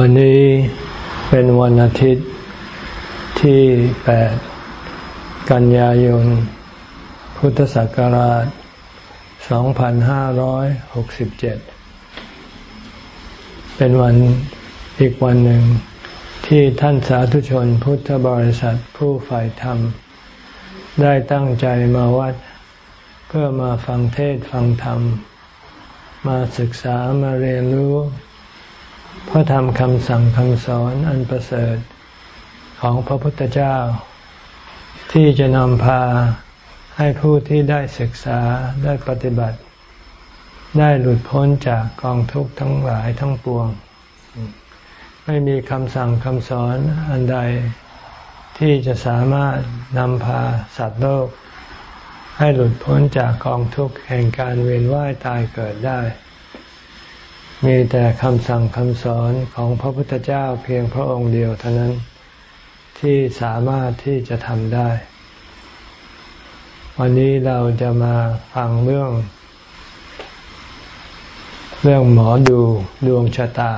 วันนี้เป็นวันอาทิตย์ที่ 8 กันยายน พุทธศักราช 2567 เป็นวันอีกวันหนึ่งที่ท่านสาธุชนพุทธบริษัทผู้ฝ่ายธรรม ได้ตั้งใจมาวัด เพื่อมาฟังเทศฟังธรรม มาศึกษามาเรียนรู้ พระธรรมคำสั่งคำสอนอันประเสริฐของพระพุทธเจ้า ที่จะนำพาให้ผู้ที่ได้ศึกษาได้ปฏิบัติ ได้หลุดพ้นจากกองทุกข์ทั้งหลายทั้งปวง ไม่มีคำสั่งคำสอนอันใด ที่จะสามารถนำพาสัตว์โลก ให้หลุดพ้นจากกองทุกข์แห่งการเวียนว่ายตายเกิดได้ มีแต่คำสั่งคำสอนของพระพุทธเจ้าเพียงพระองค์เดียวเท่านั้นที่สามารถที่จะทำได้ วันนี้เราจะมาฟังเรื่อง เรื่องหมอดูดวงชะตา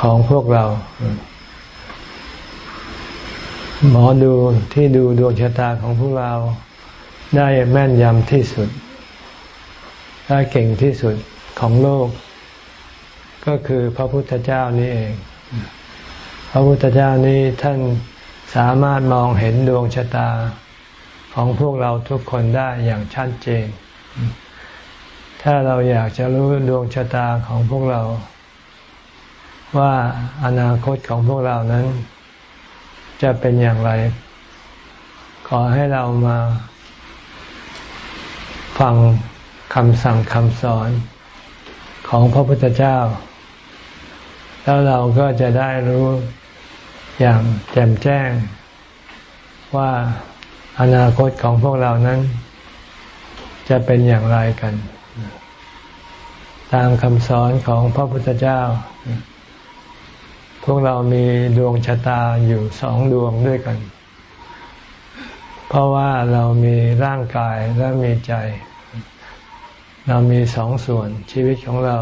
ของพวกเรา หมอดูที่ดูดวงชะตาของพวกเราได้แม่นยำที่สุด ได้เก่งที่สุด ของโลก ก็คือพระพุทธเจ้านี่เอง พระพุทธเจ้านี้ท่านสามารถมองเห็นดวงชะตาของพวกเราทุกคนได้อย่างชัดเจน ถ้าเราอยากจะรู้ดวงชะตาของพวกเรา ว่าอนาคตของพวกเรานั้น จะเป็นอย่างไร ขอให้เรามาฟังคำสั่งคำสอน ของพระพุทธเจ้า แล้วเราก็จะได้รู้อย่างแจ่มแจ้ง ว่าอนาคตของพวกเรานั้น จะเป็นอย่างไรกัน ตามคำสอนของพระพุทธเจ้า พวกเรามีดวงชะตาอยู่สองดวงด้วยกัน เพราะว่าเรามีร่างกายและมีใจ เรามีสองส่วนชีวิตของเรา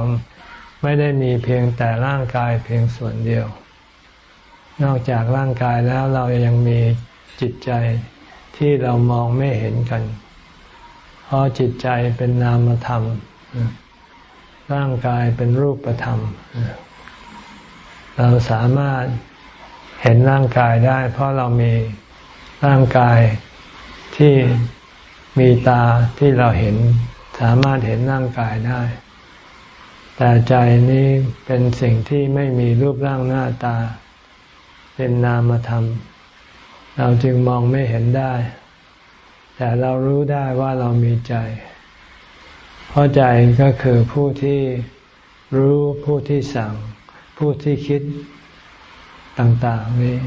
ไม่ได้มีเพียงแต่ร่างกายเพียงส่วนเดียว นอกจากร่างกายแล้วเรายังมีจิตใจที่เรามองไม่เห็นกัน เพราะจิตใจเป็นนามธรรม ร่างกายเป็นรูปธรรม เราสามารถเห็นร่างกายได้ เพราะเรามีร่างกายที่มีตาที่เราเห็น สามารถเห็นร่างกายได้ แต่ใจนี้เป็นสิ่งที่ไม่มีรูปร่างหน้าตา เป็นนามธรรม เราจึงมองไม่เห็นได้ แต่เรารู้ได้ว่าเรามีใจ เพราะใจก็คือผู้ที่รู้ผู้ที่สั่ง ผู้ที่คิดต่างๆนี้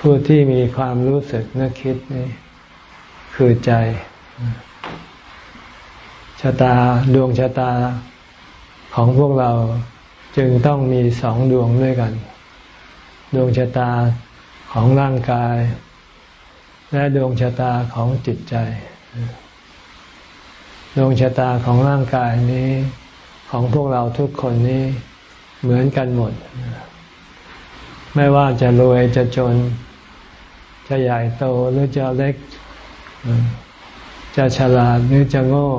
ผู้ที่มีความรู้สึกนึกคิดนี้ คือใจ ชะตาดวงชะตาของพวกเราจึงต้องมีสองดวงด้วยกัน ดวงชะตาของร่างกาย และดวงชะตาของจิตใจ ดวงชะตาของร่างกายนี้ของพวกเราทุกคนนี้เหมือนกันหมด ไม่ว่าจะรวยจะจน จะใหญ่โตหรือจะเล็ก จะฉลาดหรือจะโง่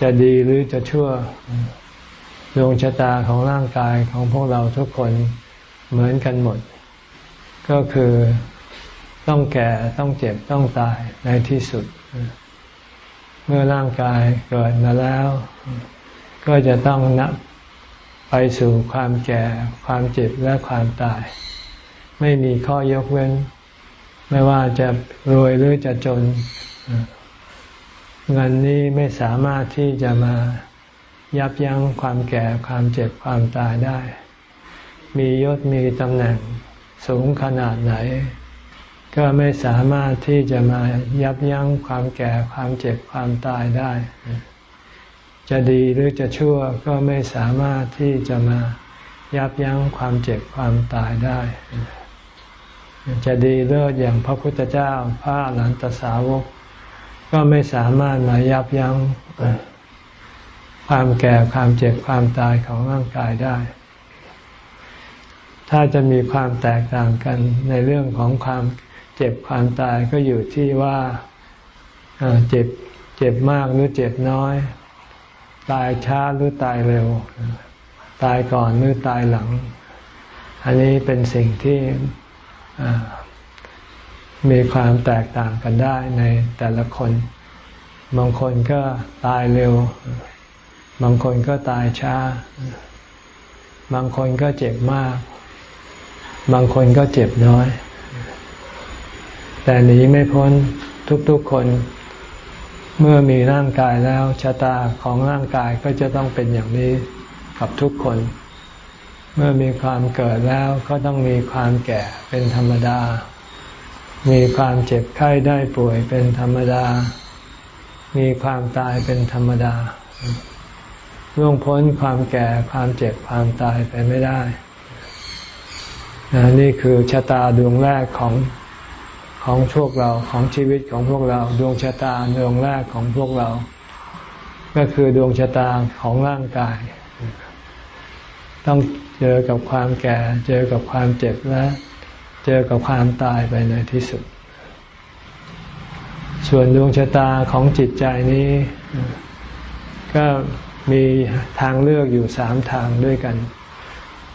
จะดีหรือจะชั่วดวงชะตาของร่างกายของพวกเราทุกคนเหมือนกันหมด ก็คือต้องแก่ต้องเจ็บต้องตายในที่สุด เมื่อร่างกายเกิดมาแล้ว ก็จะต้องนับไปสู่ความแก่ ความเจ็บและความตาย ไม่มีข้อยกเว้น ไม่ว่าจะรวยหรือจะจน เงินนี้ไม่สามารถที่จะมายับยั้งความแก่ความเจ็บความตายได้ มียศมีตำแหน่งสูงขนาดไหน ก็ไม่สามารถที่จะมายับยั้งความแก่ความเจ็บความตายได้ จะดีหรือจะชั่วก็ไม่สามารถที่จะมายับยั้งความเจ็บความตายได้ จะดีเลิศอย่างพระพุทธเจ้าพระหลันตสาวก ก็ไม่สามารถมายับยั้งความแก่ความเจ็บความตายของร่างกายได้ ถ้าจะมีความแตกต่างกันในเรื่องของความเจ็บความตายก็อยู่ที่ว่าเจ็บเจ็บมากหรือเจ็บน้อย ตายช้าหรือตายเร็ว ตายก่อนหรือตายหลัง อันนี้เป็นสิ่งที่ มีความแตกต่างกันได้ในแต่ละคน บางคนก็ตายเร็ว บางคนก็ตายช้า บางคนก็เจ็บมาก บางคนก็เจ็บน้อย แต่หนีไม่พ้นทุกๆคนเมื่อมีร่างกายแล้วชะตาของร่างกายก็จะต้องเป็นอย่างนี้กับทุกคน เมื่อมีความเกิดแล้วก็ต้องมีความแก่เป็นธรรมดา มีความเจ็บไข้ได้ป่วยเป็นธรรมดา มีความตายเป็นธรรมดาล่วงพ้นความแก่ความเจ็บความตายไปไม่ได้ นี่คือชะตาดวงแรกของของพวกเราของชีวิตของพวกเรา ดวงชะตาดวงแรกของพวกเรา ก็คือดวงชะตาของร่างกาย ต้องเจอกับความแก่ เจอกับความเจ็บและ เจอกับความตายไปในที่สุด ส่วนดวงชะตาของจิตใจนี้ ก็มีทางเลือกอยู่สามทางด้วยกัน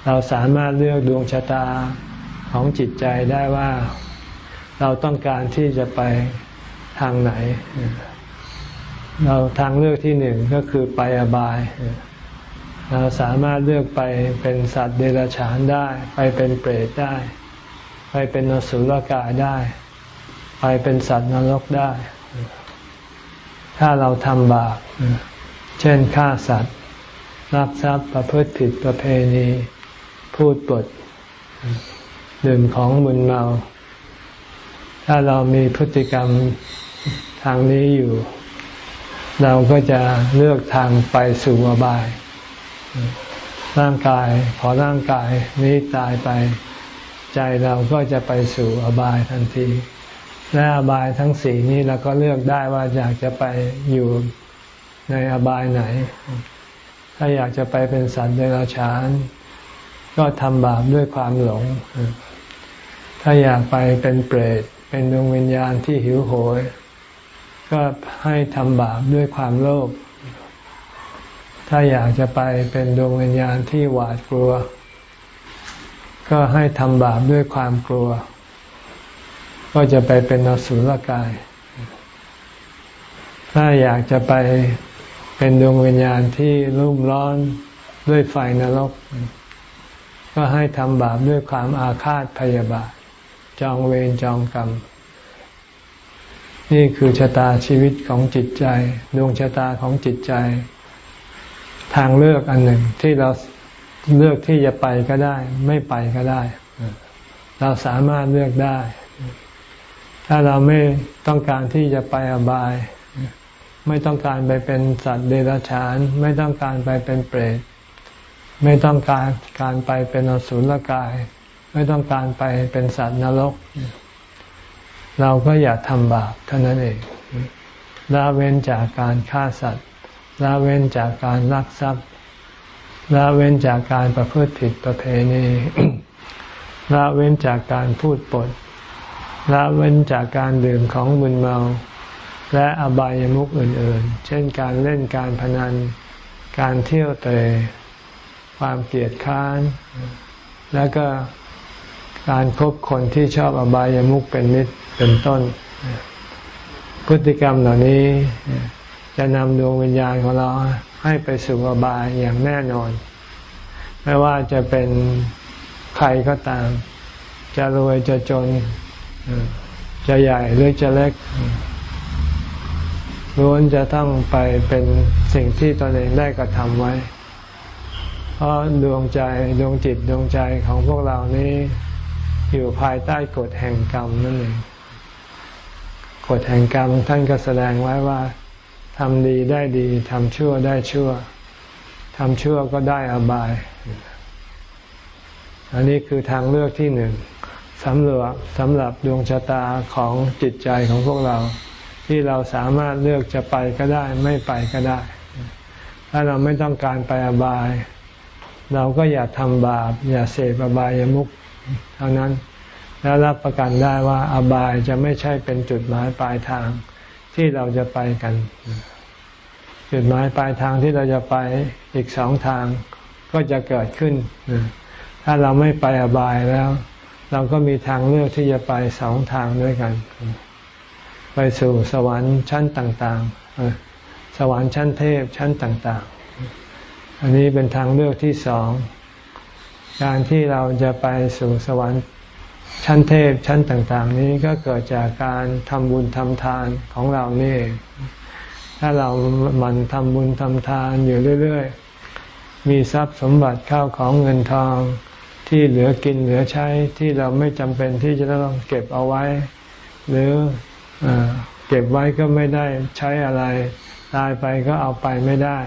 เราสามารถเลือกดวงชะตาของจิตใจได้ว่าเราต้องการที่จะไปทางไหน เราทางเลือกที่หนึ่งก็คือไปอบาย เราสามารถเลือกไปเป็นสัตว์เดรัจฉานได้ ไปเป็นเปรตได้ ไปเป็นนสุลกายได้ ไปเป็นสัตว์นรกได้ ถ้าเราทำบาป เช่นฆ่าสัตว์ รักทรัพย์ประพฤติผิดประเพณี พูดปด ดื่มของมึนเมา ถ้าเรามีพฤติกรรมทางนี้อยู่ เราก็จะเลือกทางไปสู่อบาย ร่างกายพอร่างกายนี้ตายไป ใจเราก็จะไปสู่อบายทันทีและอบายทั้งสี่นี้เราก็เลือกได้ว่าอยากจะไปอยู่ในอบายไหน ถ้าอยากจะไปเป็นสัตว์เดรัจฉาน ก็ทำบาปด้วยความหลง ถ้าอยากไปเป็นเปรต เป็นดวงวิญญาณที่หิวโหย ก็ให้ทำบาปด้วยความโลภ ถ้าอยากจะไปเป็นดวงวิญญาณที่หวาดกลัว ก ก็ให้ทำบาปด้วยความกลัว ก็จะไปเป็นนสุลกาย ถ้าอยากจะไปเป็นดวงวิญญาณที่รุ่มร้อนด้วยไฟนรก ก็ให้ทำบาปด้วยความอาฆาตพยาบาท จองเวรจองกรรม นี่คือชะตาชีวิตของจิตใจ ดวงชะตาของจิตใจ ทางเลือกอันหนึ่งที่เรา เลือกที่จะไปก็ได้ ไม่ไปก็ได้ เราสามารถเลือกได้ ถ้าเราไม่ต้องการที่จะไปอบาย ไม่ต้องการไปเป็นสัตว์เดรัจฉาน ไม่ต้องการไปเป็นเปรตไม่ต้องการการไปเป็นอสุรกาย ไม่ต้องการไปเป็นสัตว์นรก เราก็อย่าทำบาปเท่านั้นเองละเว้นจากการฆ่าสัตว์ละเว้นจากการลักทรัพย์ ละเว้นจากการประพฤติผิดประเพณีละเว้นจากการพูดปดละเว้นจากการดื่มของมึนเมา และอบายามุขอื่น ๆ เช่นการเล่นการพนัน การเที่ยวเตะความเกลียดค้าน แล้วก็การคบคนที่ชอบอบายามุขเป็นมิตรเป็นต้น พฤติกรรมเหล่านี้จะนำดวงวิญญาณของเรา ให้ไปสู่อบายอย่างแน่นอน ไม่ว่าจะเป็นใครก็ตาม จะรวยจะจน จะใหญ่หรือจะเล็กล้วนจะต้องไปเป็นสิ่งที่ตนเองได้กระทำไว้ เพราะดวงใจดวงจิตดวงใจของพวกเรานี้อยู่ภายใต้กฎแห่งกรรมนั่นเองกฎแห่งกรรมท่านก็แสดงไว้ว่า ทำดีได้ดีทำชั่วได้ชั่วทำชั่วก็ได้อบาย อันนี้คือทางเลือกที่หนึ่งสำหรับสำหรับดวงชะตาของจิตใจของพวกเรา ที่เราสามารถเลือกจะไปก็ได้ ไม่ไปก็ได้ ถ้าเราไม่ต้องการไปอบาย เราก็อย่าทำบาป อย่าเสพอบายามุขเท่านั้น แล้วรับประกันได้ว่าอบายจะไม่ใช่เป็นจุดหมายปลายทาง ที่เราจะไปกัน จุดหมายปลายทางที่เราจะไปอีกสองทางก็จะเกิดขึ้น ถ้าเราไม่ไปอบายแล้ว เราก็มีทางเลือกที่จะไปสองทางด้วยกัน ไปสู่สวรรค์ชั้นต่างๆ สวรรค์ชั้นเทพชั้นต่างๆ อันนี้เป็นทางเลือกที่สอง การที่เราจะไปสู่สวรรค์ ชั้นเทพชั้นต่างๆ นี้ก็เกิดจากการทำบุญทำทานของเรานี่ ถ้าเรามันทำบุญทำทานอยู่เรื่อยๆ มีทรัพย์สมบัติข้าวของเงินทองที่เหลือกินเหลือใช้ที่เราไม่จำเป็นที่จะต้องเก็บเอาไว้ หรืออเก็บไว้ก็ไม่ได้ใช้อะไรตายไปก็เอาไปไม่ได้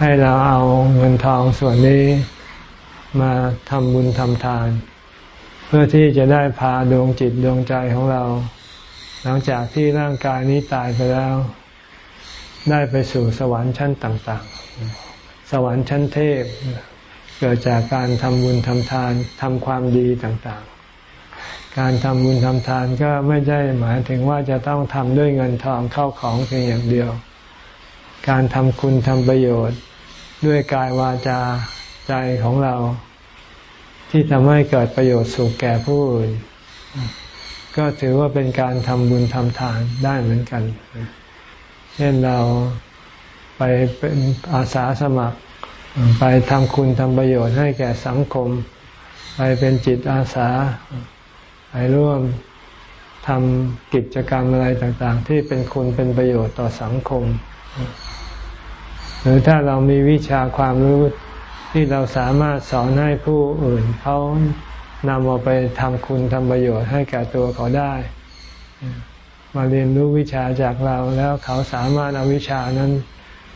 ให้เราเอาเงินทองส่วนนี้มาทำบุญทำทาน พื่อที่จะได้พาดวงจิตดวงใจของเรา หลังจากที่ร่างกายนี้ตายไปแล้ว ได้ไปสู่สวรรค์ชั้นต่าง ๆ สวรรค์ชั้นเทพ เกิดจากการทำบุญทำทานทำความดีต่างๆ การทำบุญทำทานก็ไม่ได้หมายถึงว่าจะต้องทำด้วยเงินทองเข้าของเพียงอย่างเดียว การทำคุณทำประโยชน์ ด้วยกายวาจาใจของเรา ที่ทำให้เกิดประโยชน์สุขแก่ผู้อื่นก็ถือว่าเป็นการทำบุญทำทานได้เหมือนกัน เช่นเราไปเป็นอาสาสมัคร ไปทำคุณทำประโยชน์ให้แก่สังคม ไปเป็นจิตอาสา ไปร่วมทำกิจกรรมอะไรต่าง ๆ ที่เป็นคุณเป็นประโยชน์ต่อสังคม หรือถ้าเรามีวิชาความรู้ ที่เราสามารถสอนให้ผู้อื่นเขานำเอาไปทำคุณทำประโยชน์ให้แก่ตัวเขาได้ มาเรียนรู้วิชาจากเราแล้วเขาสามารถเอาวิชานั้น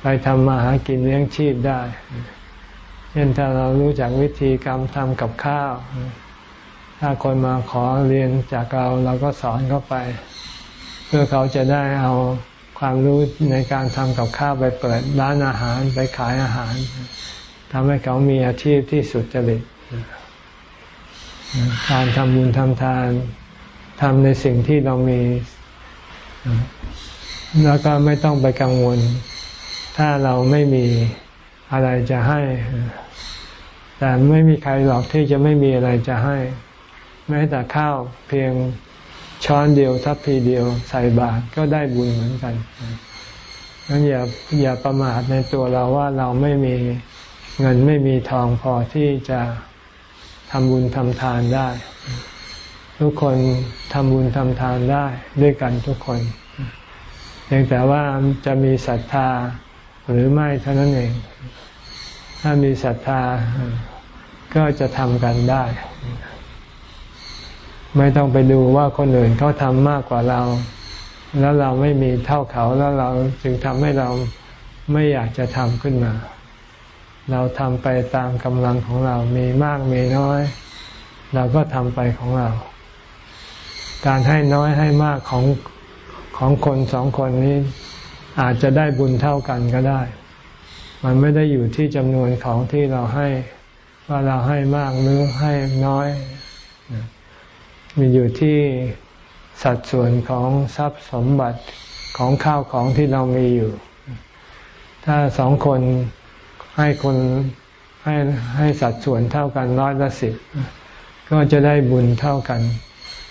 ไปทำมาหากินเลี้ยงชีพได้ เช่นถ้าเรารู้จักวิธีกรรมทำกับข้าว ถ้าคนมาขอเรียนจากเราเราก็สอนเขาไป เพื่อเขาจะได้เอาความรู้ในการทำกับข้าวไปเปิดร้านอาหารไปขายอาหาร ทำให้เขามีอาชีพที่สุดจริตการทำบุญทำทานทำในสิ่งที่เรามี แล้วก็ไม่ต้องไปกังวล ถ้าเราไม่มีอะไรจะให้ แต่ไม่มีใครหรอกที่จะไม่มีอะไรจะให้ แม้แต่ข้าวเพียงช้อนเดียวทัพพีเดียวใส่บาตรก็ได้บุญเหมือนกันงั้นอย่าอย่าประมาทในตัวเราว่าเราไม่มี เงินไม่มีทองพอที่จะทำบุญทำทานได้ ทุกคนทำบุญทำทานได้ด้วยกันทุกคนเพียงแต่ว่าจะมีศรัทธาหรือไม่เท่านั้นเอง ถ้ามีศรัทธาก็จะทำกันได้ ไม่ต้องไปดูว่าคนอื่นเขาทำมากกว่าเรา แล้วเราไม่มีเท่าเขาแล้วเราจึงทำให้เราไม่อยากจะทำขึ้นมา เราทำไปตามกำลังของเรา มีมากมีน้อย เราก็ทำไปของเรา การให้น้อยให้มากของของคนสองคนนี้ อาจจะได้บุญเท่ากันก็ได้ มันไม่ได้อยู่ที่จำนวนของที่เราให้ว่าเราให้มากหรือให้น้อย มีอยู่ที่สัดส่วนของทรัพย์สมบัติของข้าวของที่เรามีอยู่ ถ้าสองคน ให้คนให้ให้สัดส่วนเท่ากันร้อยละสิบก็จะได้บุญเท่ากัน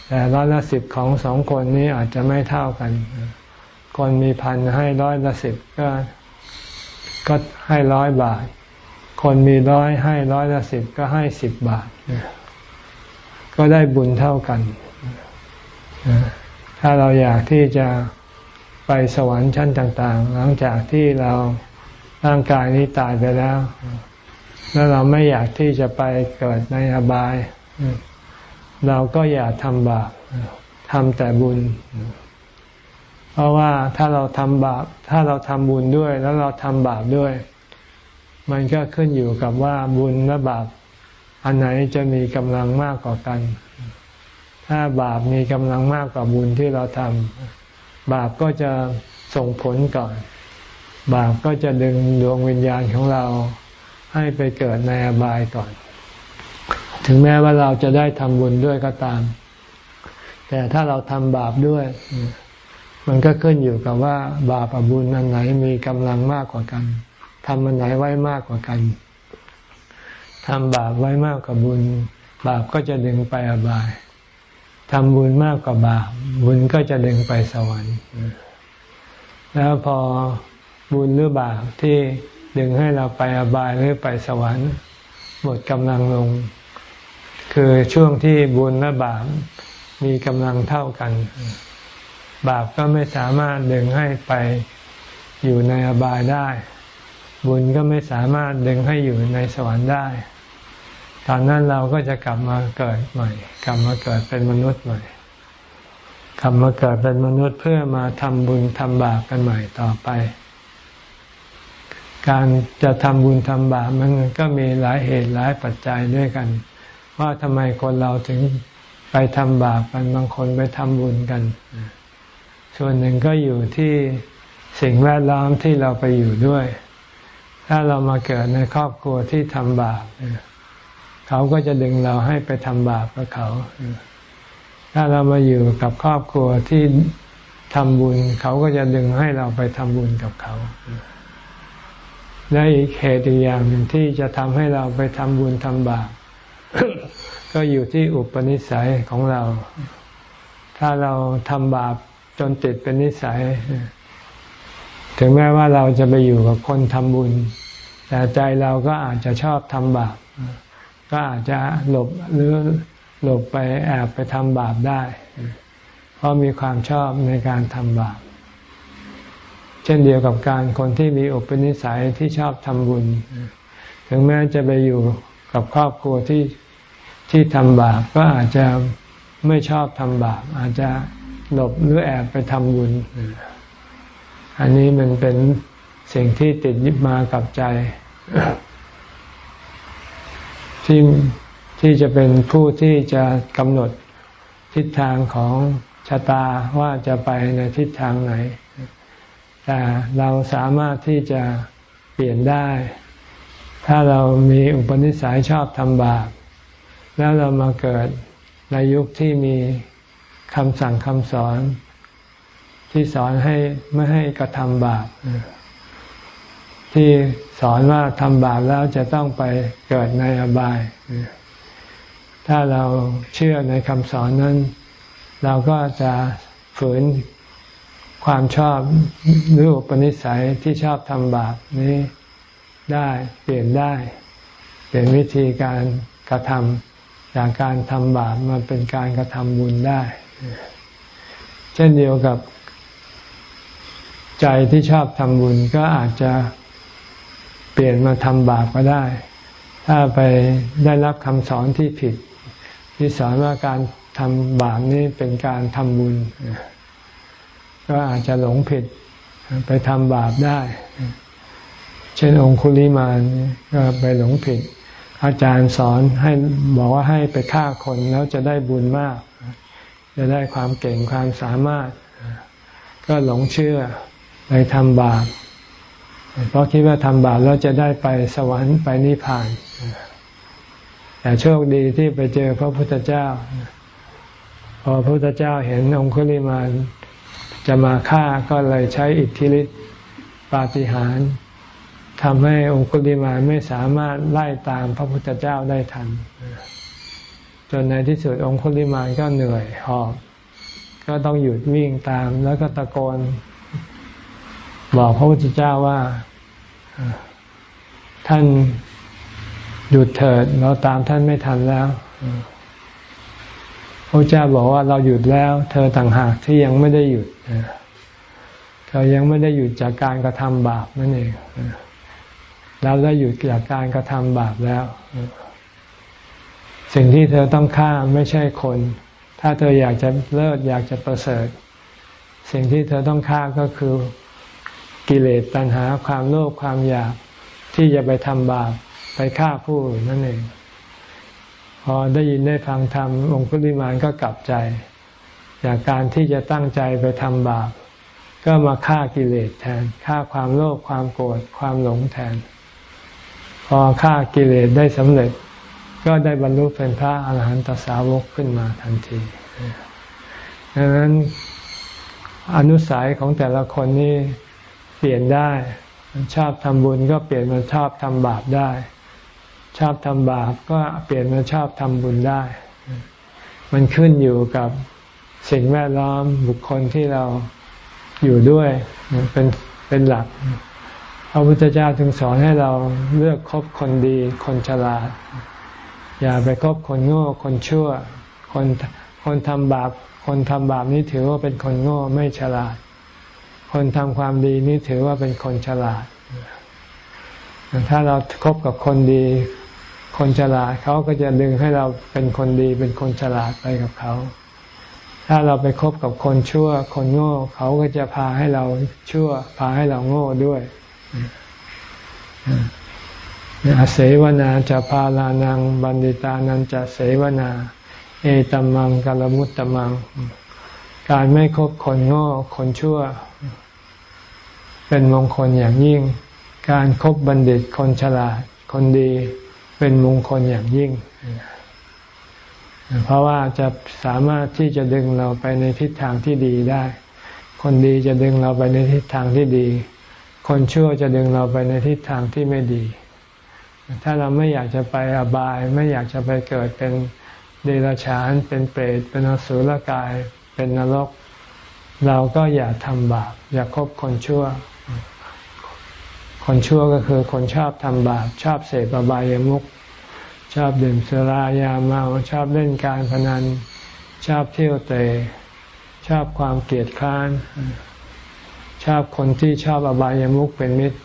แต่ร้อยละสิบของสองคนนี้อาจจะไม่เท่ากัน คนมีพันให้ร้อยละสิบก็ก็ให้ร้อยบาท คนมีร้อยให้ร้อยละสิบก็ให้สิบบาท ก็ได้บุญเท่ากัน ถ้าเราอยากที่จะไปสวรรค์ชั้นต่าง ๆ หลังจากที่เรา ร่างกายนี้ตายไปแล้ว แล้วเราไม่อยากที่จะไปเกิดในอบาย เราก็อย่าทำบาปทำแต่บุญ เพราะว่าถ้าเราทำบาป ถ้าเราทำบุญด้วย แล้วเราทำบาปด้วย มันก็ขึ้นอยู่กับว่าบุญและบาป อันไหนจะมีกำลังมากกว่ากัน ถ้าบาปมีกำลังมากกว่าบุญที่เราทำบาปก็จะส่งผลก่อน บาปก็จะดึงดวงวิญญาณของเราให้ไปเกิดในอบายก่อน ถึงแม้ว่าเราจะได้ทำบุญด้วยก็ตาม แต่ถ้าเราทำบาปด้วย มันก็ขึ้นอยู่กับว่า บาปอบุญอันไหนมีกำลังมากกว่ากันทำอันไหนไว้มากกว่ากันทำบาปไว้มากกว่าบุญ บาปก็จะดึงไปอบายทำบุญมากกว่าบาปบุญก็จะดึงไปสวรรค์แล้วพอ บุญหรือบาปที่ดึงให้เราไปอบายหรือไปสวรรค์หมดกำลังลง คือช่วงที่บุญและบาปมีกำลังเท่ากัน บาปก็ไม่สามารถดึงให้ไปอยู่ในอบายได้ บุญก็ไม่สามารถดึงให้อยู่ในสวรรค์ได้ ตอนนั้นเราก็จะกลับมาเกิดใหม่ กลับมาเกิดเป็นมนุษย์ใหม่กลับมาเกิดเป็นมนุษย์เพื่อมาทำบุญทำบาปกันใหม่ต่อไป การจะทำบุญทำบาปมันก็มีหลายเหตุหลายปัจจัยด้วยกัน ว่าทำไมคนเราถึงไปทำบาปกันบางคนไปทำบุญกัน ส่วนหนึ่งก็อยู่ที่สิ่งแวดล้อมที่เราไปอยู่ด้วย ถ้าเรามาเกิดในครอบครัวที่ทำบาปเขาก็จะดึงเราให้ไปทำบาปกับเขา ถ้าเรามาอยู่กับครอบครัวที่ทำบุญ เขาก็จะดึงให้เราไปทำบุญกับเขา และอีกเหตุอีกอย่างหนึ่งที่จะทำให้เราไปทำบุญทำบาปก็อยู่ที่อุปนิสัยของเรา ถ้าเราทำบาปจนติดเป็นนิสัย ถึงแม้ว่าเราจะไปอยู่กับคนทำบุญ แต่ใจเราก็อาจจะชอบทำบาป ก็อาจจะหลบหรือหลบไปแอบไปทำบาปได้ เพราะมีความชอบในการทำบาป เช่นเดียวกับการคนที่มีอุปนิสัยที่ชอบทำบุญ ถึงแม้จะไปอยู่กับครอบครัวที่ที่ทำบาปก็อาจจะไม่ชอบทำบาปอาจจะหลบหรือแอบไปทำบุญ อันนี้มันเป็นสิ่งที่ติดยึดมากับใจ ที่ที่จะเป็นผู้ที่จะกำหนดทิศทางของชะตาว่าจะไปในทิศทางไหน แต่เราสามารถที่จะเปลี่ยนได้ ถ้าเรามีอุปนิสัยชอบทำบาป แล้วเรามาเกิดในยุคที่มีคำสั่งคำสอน ที่สอนให้ไม่ให้กระทำบาป ที่สอนว่าทำบาปแล้วจะต้องไปเกิดในอบาย ถ้าเราเชื่อในคำสอนนั้น เราก็จะฝืน ความชอบหรืออุปนิสัยที่ชอบทำบาปนี้ได้เปลี่ยนได้ เปลี่ยนวิธีการกระทำจากการทำบาปมาเป็นการกระทำบุญได้ เช่นเดียวกับ ใจที่ชอบทำบุญก็อาจจะเปลี่ยนมาทำบาปก็ได้ ถ้าไปได้รับคำสอนที่ผิด ที่สอนว่าการทำบาปนี้เป็นการทำบุญ ก็อาจจะหลงผิดไปทำบาปได้ เช่นองคุลิมานก็ไปหลงผิด อาจารย์สอนให้บอกว่าให้ไปฆ่าคนแล้วจะได้บุญมาก จะได้ความเก่งความสามารถ ก็หลงเชื่อไปทำบาป เพราะคิดว่าทำบาปแล้วจะได้ไปสวรรค์ไปนิพพาน แต่โชคดีที่ไปเจอพระพุทธเจ้า พอพระพุทธเจ้าเห็นองคุลิมาน จะมาฆ่าก็เลยใช้อิทธิฤทธิปาฏิหาริย์ทำให้องคุลิมานไม่สามารถไล่ตามพระพุทธเจ้าได้ทัน จนในที่สุดองคุลิมานก็เหนื่อยหอบก็ต้องหยุดวิ่งตาม แล้วก็ตะโกน บอกพระพุทธเจ้าว่า ท่านหยุดเถิดเราตามท่านไม่ทันแล้วพระเจ้าบอกว่าเราหยุดแล้ว เธอต่างหากที่ยังไม่ได้หยุด เธอยังไม่ได้หยุดจากการกระทำบาปนั่นเองเราได้หยุดจากการกระทำบาปแล้ว สิ่งที่เธอต้องฆ่าไม่ใช่คน ถ้าเธออยากจะเลิศอยากจะประเสริฐ สิ่งที่เธอต้องฆ่าก็คือกิเลสตัณหาความโลภความอยากที่จะไปทำบาปไปฆ่าผู้นั่นเองพอได้ยินได้ฟังธรรมองคุลิมานก็กลับใจ จากการที่จะตั้งใจไปทำบาป ก็มาฆ่ากิเลสแทนฆ่าความโลภความโกรธความหลงแทน พอฆ่ากิเลสได้สำเร็จ ก็ได้บรรลุเป็นพระอาหารหันตสาวกขึ้นมาทันทีดังนั้นอนุสัยของแต่ละคนนี่เปลี่ยนได้ชอบทำบุญก็เปลี่ยนมาชอบทำบาปได้ ชอบทำบาปก็เปลี่ยนมาชอบทำบุญได้ มันขึ้นอยู่กับ สิ่งแวดล้อมบุคคลที่เราอยู่ด้วยเป็นเป็นหลัก พระพุทธเจ้าจึงสอนให้เราเลือกคบคนดีคนฉลาด อย่าไปคบคนโง่คนชั่ว คนคนทำบาปคนทำบาปนี้ถือว่าเป็นคนโง่ไม่ฉลาด คนทำความดีนี้ถือว่าเป็นคนฉลาด ถ้าเราคบกับคนดี คนฉลาดเขาก็จะดึงให้เราเป็นคนดีเป็นคนฉลาดไปกับเขา ถ้าเราไปคบกับคนชั่ว คนโง่ เขาก็จะพาให้เราชั่ว พาให้เราโง่ด้วยอาเสวนาจะพาลานัง บันดิตานันจะเสวนา เอตัมมังกลมุตตมัง การไม่คบคนโง่ คนชั่ว เป็นมงคลอย่างยิ่ง การครบบัณฑิตคนฉลาด คนดี เป็นมงคลอย่างยิ่ง เพราะว่าจะสามารถที่จะดึงเราไปในทิศทางที่ดีได้ คนดีจะดึงเราไปในทิศทางที่ดี คนชั่วจะดึงเราไปในทิศทางที่ไม่ดี ถ้าเราไม่อยากจะไปอบาย ไม่อยากจะไปเกิดเป็นเดรัจฉาน เป็นเปรต เป็นอสุรกาย เป็นนรก เราก็อย่าทำบาป อย่าคบคนชั่ว คนชั่วก็คือคนชอบทำบาป ชอบเสพอบายามุข ชอบดื่มสุรายาเมาชอบเล่นการพนัน ชอบเที่ยวเตะชอบความเกลียดค้าน ชอบคนที่ชอบอบายามุขเป็นมิตร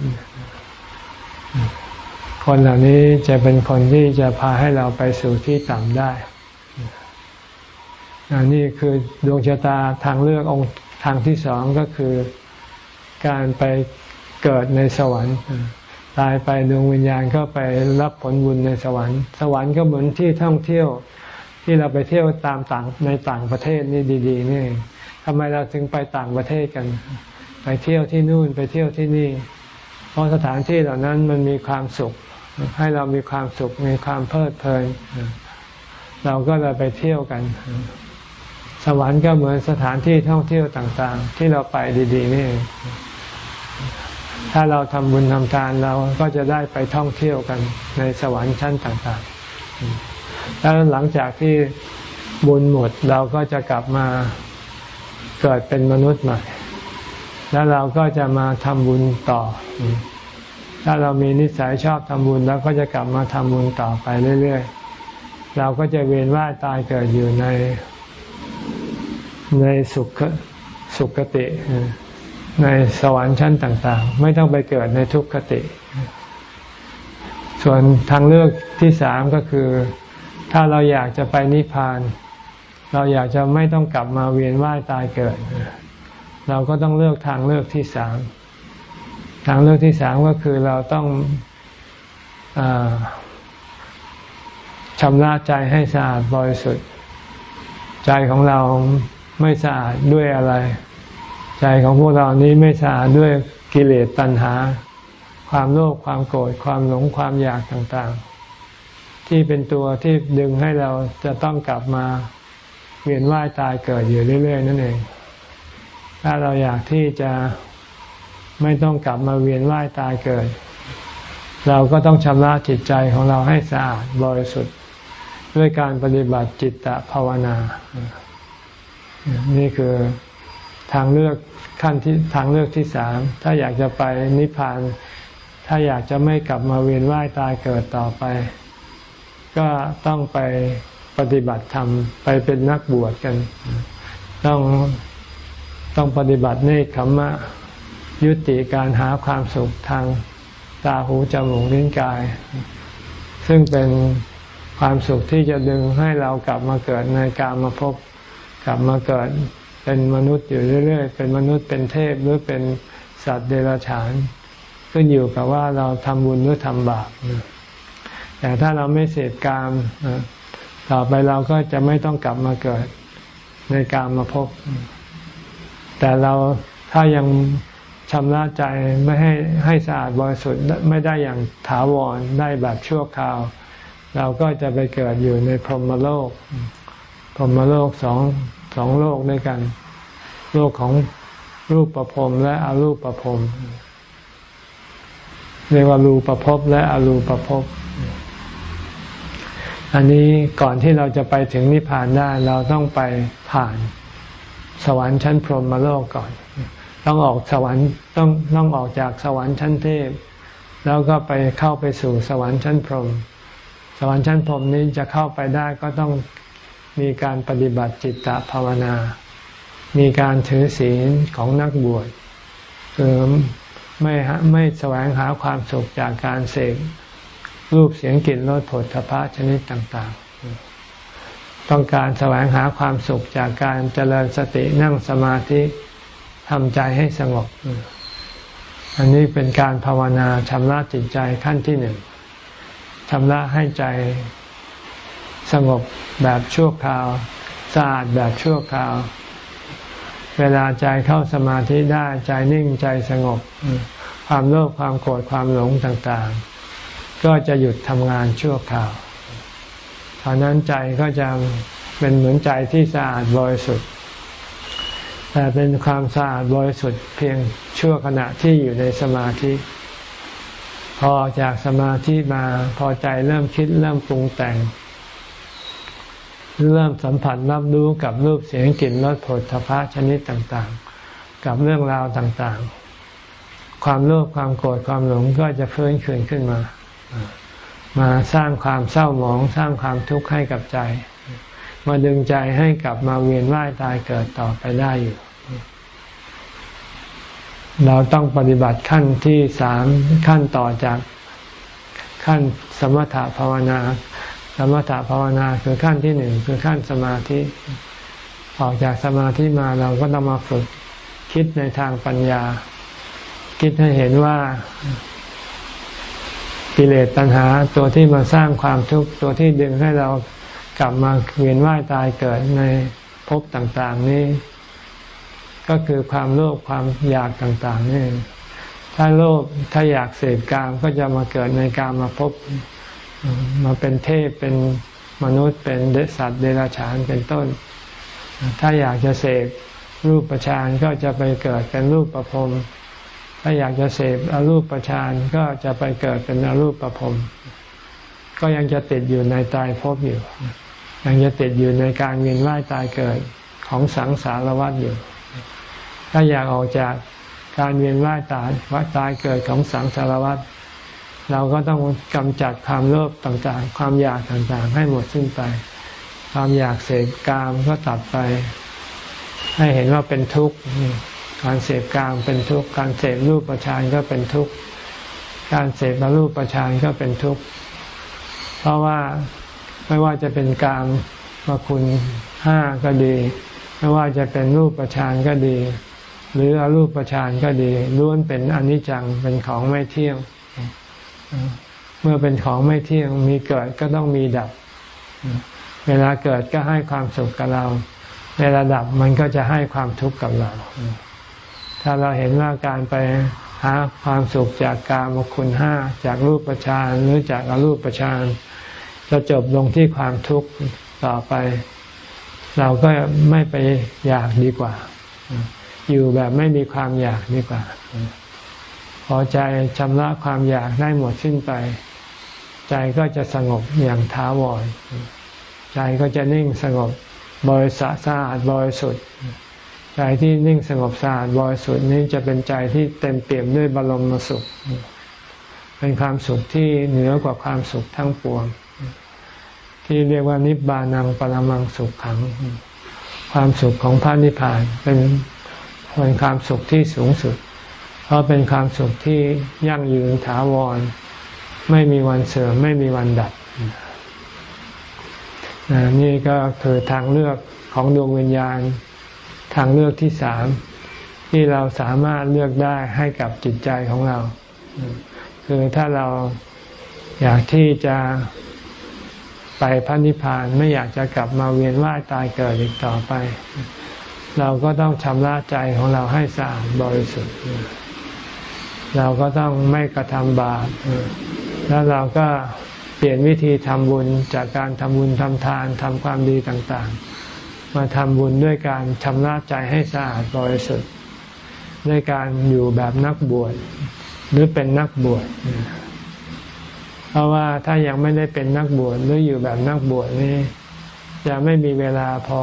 คนเหล่านี้จะเป็นคนที่จะพาให้เราไปสู่ที่ต่ำได้นี่คือดวงชะตาทางเลือกองค์ทางที่สองก็คือการไปเกิดในสวรรค์ ตายไปดวงวิญญาณก็ไปรับผลบุญในสวรรค์ สวรรค์ก็เหมือนที่ท่องเที่ยวที่เราไปเที่ยวตามต่างในต่างประเทศนี่ดี ๆ นี่ทำไมเราถึงไปต่างประเทศกัน ไปเที่ยวที่นู่นไปเที่ยวที่นี่ เพราะสถานที่เหล่านั้นมันมีความสุข ให้เรามีความสุขมีความเพลิดเพลิน เราก็เลยไปเที่ยวกัน สวรรค์ก็เหมือนสถานที่ท่องเที่ยวต่างๆ ที่เราไปดี ๆ นี่ ถ้าเราทำบุญทำทานเราก็จะได้ไปท่องเที่ยวกันในสวรรค์ชั้นต่างๆ แล้วหลังจากที่บุญหมดเราก็จะกลับมาเกิดเป็นมนุษย์ใหม่ แล้วเราก็จะมาทำบุญต่อ ถ้าเรามีนิสัยชอบทำบุญเราก็จะกลับมาทำบุญต่อไปเรื่อยๆ เราก็จะเวียนว่ายตายเกิดอยู่ในในสุขสุขติ ในสวรรค์ชั้นต่าง ๆ ไม่ต้องไปเกิดในทุกขติ ส่วนทางเลือกที่สามก็คือ ถ้าเราอยากจะไปนิพพาน เราอยากจะไม่ต้องกลับมาเวียนว่ายตายเกิด เราก็ต้องเลือกทางเลือกที่สามทางเลือกที่สามก็คือเราต้องอชำระใจให้สะอาดบริสุทธิ์ ใจของเราไม่สะอาดด้วยอะไร ใจของพวกเรานี้ไม่สะอาดด้วยกิเลสตัณหา ความโลภความโกรธความหลงความอยากต่างๆ ที่เป็นตัวที่ดึงให้เราจะต้องกลับมาเวียนว่ายตายเกิดอยู่เรื่อย ๆ นั่นเอง ถ้าเราอยากที่จะไม่ต้องกลับมาเวียนว่ายตายเกิด เราก็ต้องชำระจิตใจของเราให้สะอาดบริสุทธิ์ด้วยการปฏิบัติจิตตภาวนา นี่คือ ทางเลือกขั้นที่ทางเลือกที่สามถ้าอยากจะไปนิพพาน ถ้าอยากจะไม่กลับมาเวียนว่ายตายเกิดต่อไป ก็ต้องไปปฏิบัติธรรมไปเป็นนักบวชกัน ต้องต้องปฏิบัติเนคขมะยุติการหาความสุขทางตาหูจมูกลิ้นกาย ซึ่งเป็นความสุขที่จะดึงให้เรากลับมาเกิดในการมาพบกลับมาเกิด เป็นมนุษย์อยู่เรื่อยๆ เป็นมนุษย์เป็นเทพหรือเป็นสัตว์เดรัจฉาน ขึ้นอยู่กับว่าเราทำบุญหรือทำบาปแต่ถ้าเราไม่เสพกามต่อไปเราก็จะไม่ต้องกลับมาเกิดในการมาพบ แต่เราถ้ายังชำระใจไม่ให้ให้สะอาดบริสุทธิ์ไม่ได้อย่างถาวรได้แบบชั่วคราว เราก็จะไปเกิดอยู่ในพรหมโลก พรหมโลกสอง สองโลกด้วยกัน โลกของรูปประพรมและอรูปประพรมเรียกว่ารูประพบและอรูประพบอันนี้ก่อนที่เราจะไปถึงนิพพานได้เราต้องไปผ่านสวรรค์ชั้นพรหมโลกก่อน ต้องออกสวรรค์ต้องต้องออกจากสวรรค์ชั้นเทพ แล้วก็ไปเข้าไปสู่สวรรค์ชั้นพรหมสวรรค์ชั้นพรหมนี้จะเข้าไปได้ก็ต้อง มีการปฏิบัติจิตตภาวนา มีการถือศีลของนักบวชคือไม่ไม่แสวงหาความสุขจากการเสกรูปเสียงกลิ่นรสผลทพะชนิดต่างๆ ต้องการแสวงหาความสุขจากการเจริญสตินั่งสมาธิทำใจให้สงบ อันนี้เป็นการภาวนาชำระจิตใจขั้นที่หนึ่งชำระให้ใจ สงบแบบชั่วคราวสะอาดแบบชั่วคราว เวลาใจเข้าสมาธิได้ใจนิ่งใจสงบ ความโลภความโกรธความหลงต่างๆ ก็จะหยุดทำงานชั่วคราวตอนนั้นใจก็จะเป็นเหมือนใจที่สะอาดบริสุทธิ์แต่เป็นความสะอาดบริสุทธิ์เพียงชั่วขณะที่อยู่ในสมาธิ พอจากสมาธิมาพอใจเริ่มคิดเริ่มปรุงแต่ง เริ่มสัมผัสรับรู้กับรูปเสียงกลิ่นรสผลทพะชนิดต่างๆ กับเรื่องราวต่างๆ ความโลภความโกรธความหลงก็จะเฟื้นคืนขึ้นมา มาสร้างความเศร้าหมองสร้างความทุกข์ให้กับใจ มาดึงใจให้กลับมาเวียนว่ายตายเกิดต่อไปได้อยู่ เราต้องปฏิบัติขั้นที่สามขั้นต่อจากขั้นสมถะภาวนา มถภาวนาคือขั้นที่หนึ่งคือขั้นสมาธิ ออกจากสมาธิมาเราก็ต้องมาฝึกคิดในทางปัญญา คิดให้เห็นว่ากิเลสตัณหาตัวที่มาสร้างความทุกข์ตัวที่ดึงให้เรากลับมาเวียนว่ายตายเกิดในภพต่าง ๆ นี้ ก็คือความโลภความอยากต่าง ๆ นี่ถ้าโลภถ้าอยากเสพกามก็จะมาเกิดในกามมาพบ มาเป็นเทพเป็นมนุษย์เป็นเดสัตว์เดรัจฉานเป็นต้น ถ้าอยากจะเสพรูปประชานก็จะไปเกิดเป็นรูปประพรมถ้าอยากจะเสพอรูปประชานก็จะไปเกิดเป็นอรูปประพรมก็ยังจะติดอยู่ในตายภพอยู่ ยังจะติดอยู่ในการเวียนว่ายตายเกิดของสังสารวัฏอยู่ ถ้าอยากออกจากการเวียนว่ายตายว่าตายเกิดของสังสารวัฏ เราก็ต้องกำจัดความโลภต่างๆ ความอยากต่างๆ ให้หมดสิ้นไป ความอยากเสพกามก็ตัดไป ให้เห็นว่าเป็นทุกข์ การเสพกามเป็นทุกข์ การเสพรูปประชานก็เป็นทุกข์ การเสพรูปประชานก็เป็นทุกข์ เพราะว่าไม่ว่าจะเป็นกามมาคุณห้าก็ดี ไม่ว่าจะเป็นรูปประชานก็ดี หรืออรูปประชานก็ดีล้วนเป็นอนิจจังเป็นของไม่เที่ยง เมื่อเป็นของไม่เที่ยงมีเกิดก็ต้องมีดับ เวลาเกิดก็ให้ความสุขกับเราในระดับมันก็จะให้ความทุกข์กับเรา ถ้าเราเห็นว่าการไปหาความสุขจากกามคุณห้าจากรูปประชานหรือจากอรูปประชานจะจบลงที่ความทุกข์ต่อไป เราก็ไม่ไปอยากดีกว่า อยู่แบบไม่มีความอยากดีกว่า อใจชำระความอยากได้หมดสิ้นไป ใจก็จะสงบอย่างท้าวรใจก็จะนิ่งสงบบริสุทธิ์สะอาดบริสุทธิ์ใจที่นิ่งสงบสะอาดบริสุทธิ์นี้จะเป็นใจที่เต็มเปี่ยมด้วยบรมสุข เป็นความสุขที่เหนือกว่าความสุขทั้งปวง ที่เรียกว่านิบานังปรมังสุขขัง ความสุขของพระนิพพานเป็นเป็นความสุขที่สูงสุด เพราะเป็นความสุขที่ยั่งยืนถาวร ไม่มีวันเสื่อมไม่มีวันดับนี่ก็คือทางเลือกของดวงวิญญาณ ทางเลือกที่สามที่เราสามารถเลือกได้ให้กับจิตใจของเรา คือถ้าเราอยากที่จะไปพระนิพพานไม่อยากจะกลับมาเวียนว่ายตายเกิดอีกต่อไป เราก็ต้องชำระใจของเราให้สะอาดบริสุทธิ์ เราก็ต้องไม่กระทำบาปแล้วเราก็เปลี่ยนวิธีทำบุญจากการทำบุญทำทานทำความดีต่างๆ มาทำบุญด้วยการชำระใจให้สะอาดบริสุทธิ์ด้วยการอยู่แบบนักบวชหรือเป็นนักบวชเพราะว่าถ้ายังไม่ได้เป็นนักบวชหรืออยู่แบบนักบวชนี้จะไม่มีเวลาพอ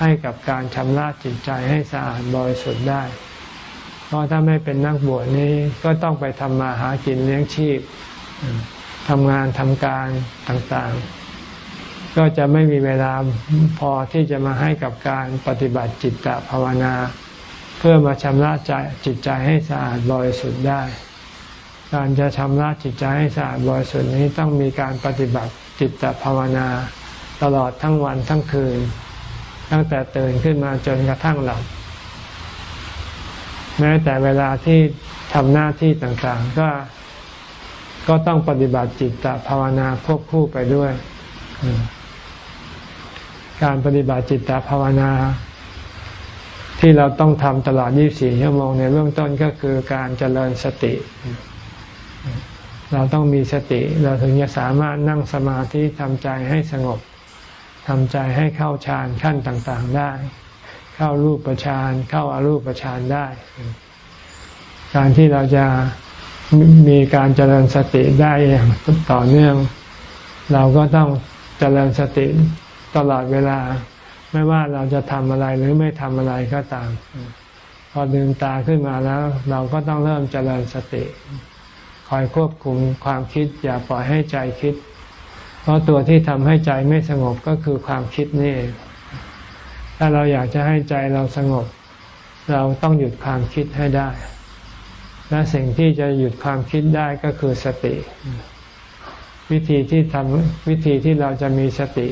ให้กับการชำระจิตใจให้สะอาดบริสุทธิ์ได้ ราะถ้าไม่เป็นนักบวชนี้ก็ต้องไปทำมาหากินเลี้ยงชีพทำงานทำการต่างๆ ก็จะไม่มีเวลาพอที่จะมาให้กับการปฏิบัติจิตตภาวนา เพื่อมาชำระใจจิตใจให้สะอาดบริสุทธิ์ได้ การจะชำระจิตใจให้สะอาดบริสุทธิ์นี้ต้องมีการปฏิบัติจิตตภาวนา ตลอดทั้งวันทั้งคืน ตั้งแต่ตื่นขึ้นมาจนกระทั่งหลับ แม้แต่เวลาที่ทำหน้าที่ต่างๆ ก็ก็ต้องปฏิบัติจิตตภาวนาควบคู่ไปด้วย การปฏิบัติจิตตภาวนา ที่เราต้องทำตลอด 24 ชั่วโมงในเบื้องต้นก็คือการเจริญสติ เราต้องมีสติ เราถึงจะสามารถนั่งสมาธิทำใจให้สงบทำใจให้เข้าฌานขั้นต่างๆได้ เข้ารูปฌานเข้าอารูปฌานได้ การที่เราจะมีการเจริญสติได้อย่างต่อเนื่อง เราก็ต้องเจริญสติตลอดเวลา ไม่ว่าเราจะทำอะไรหรือไม่ทำอะไรก็ตาม พอลืมตาขึ้นมาแล้ว เราก็ต้องเริ่มเจริญสติ คอยควบคุมความคิด อย่าปล่อยให้ใจคิด เพราะตัวที่ทำให้ใจไม่สงบก็คือความคิดนี่ ถ้าเราอยากจะให้ใจเราสงบ เราต้องหยุดความคิดให้ได้ และสิ่งที่จะหยุดความคิดได้ก็คือสติ วิธีที่ทำวิธีที่เราจะมีสติ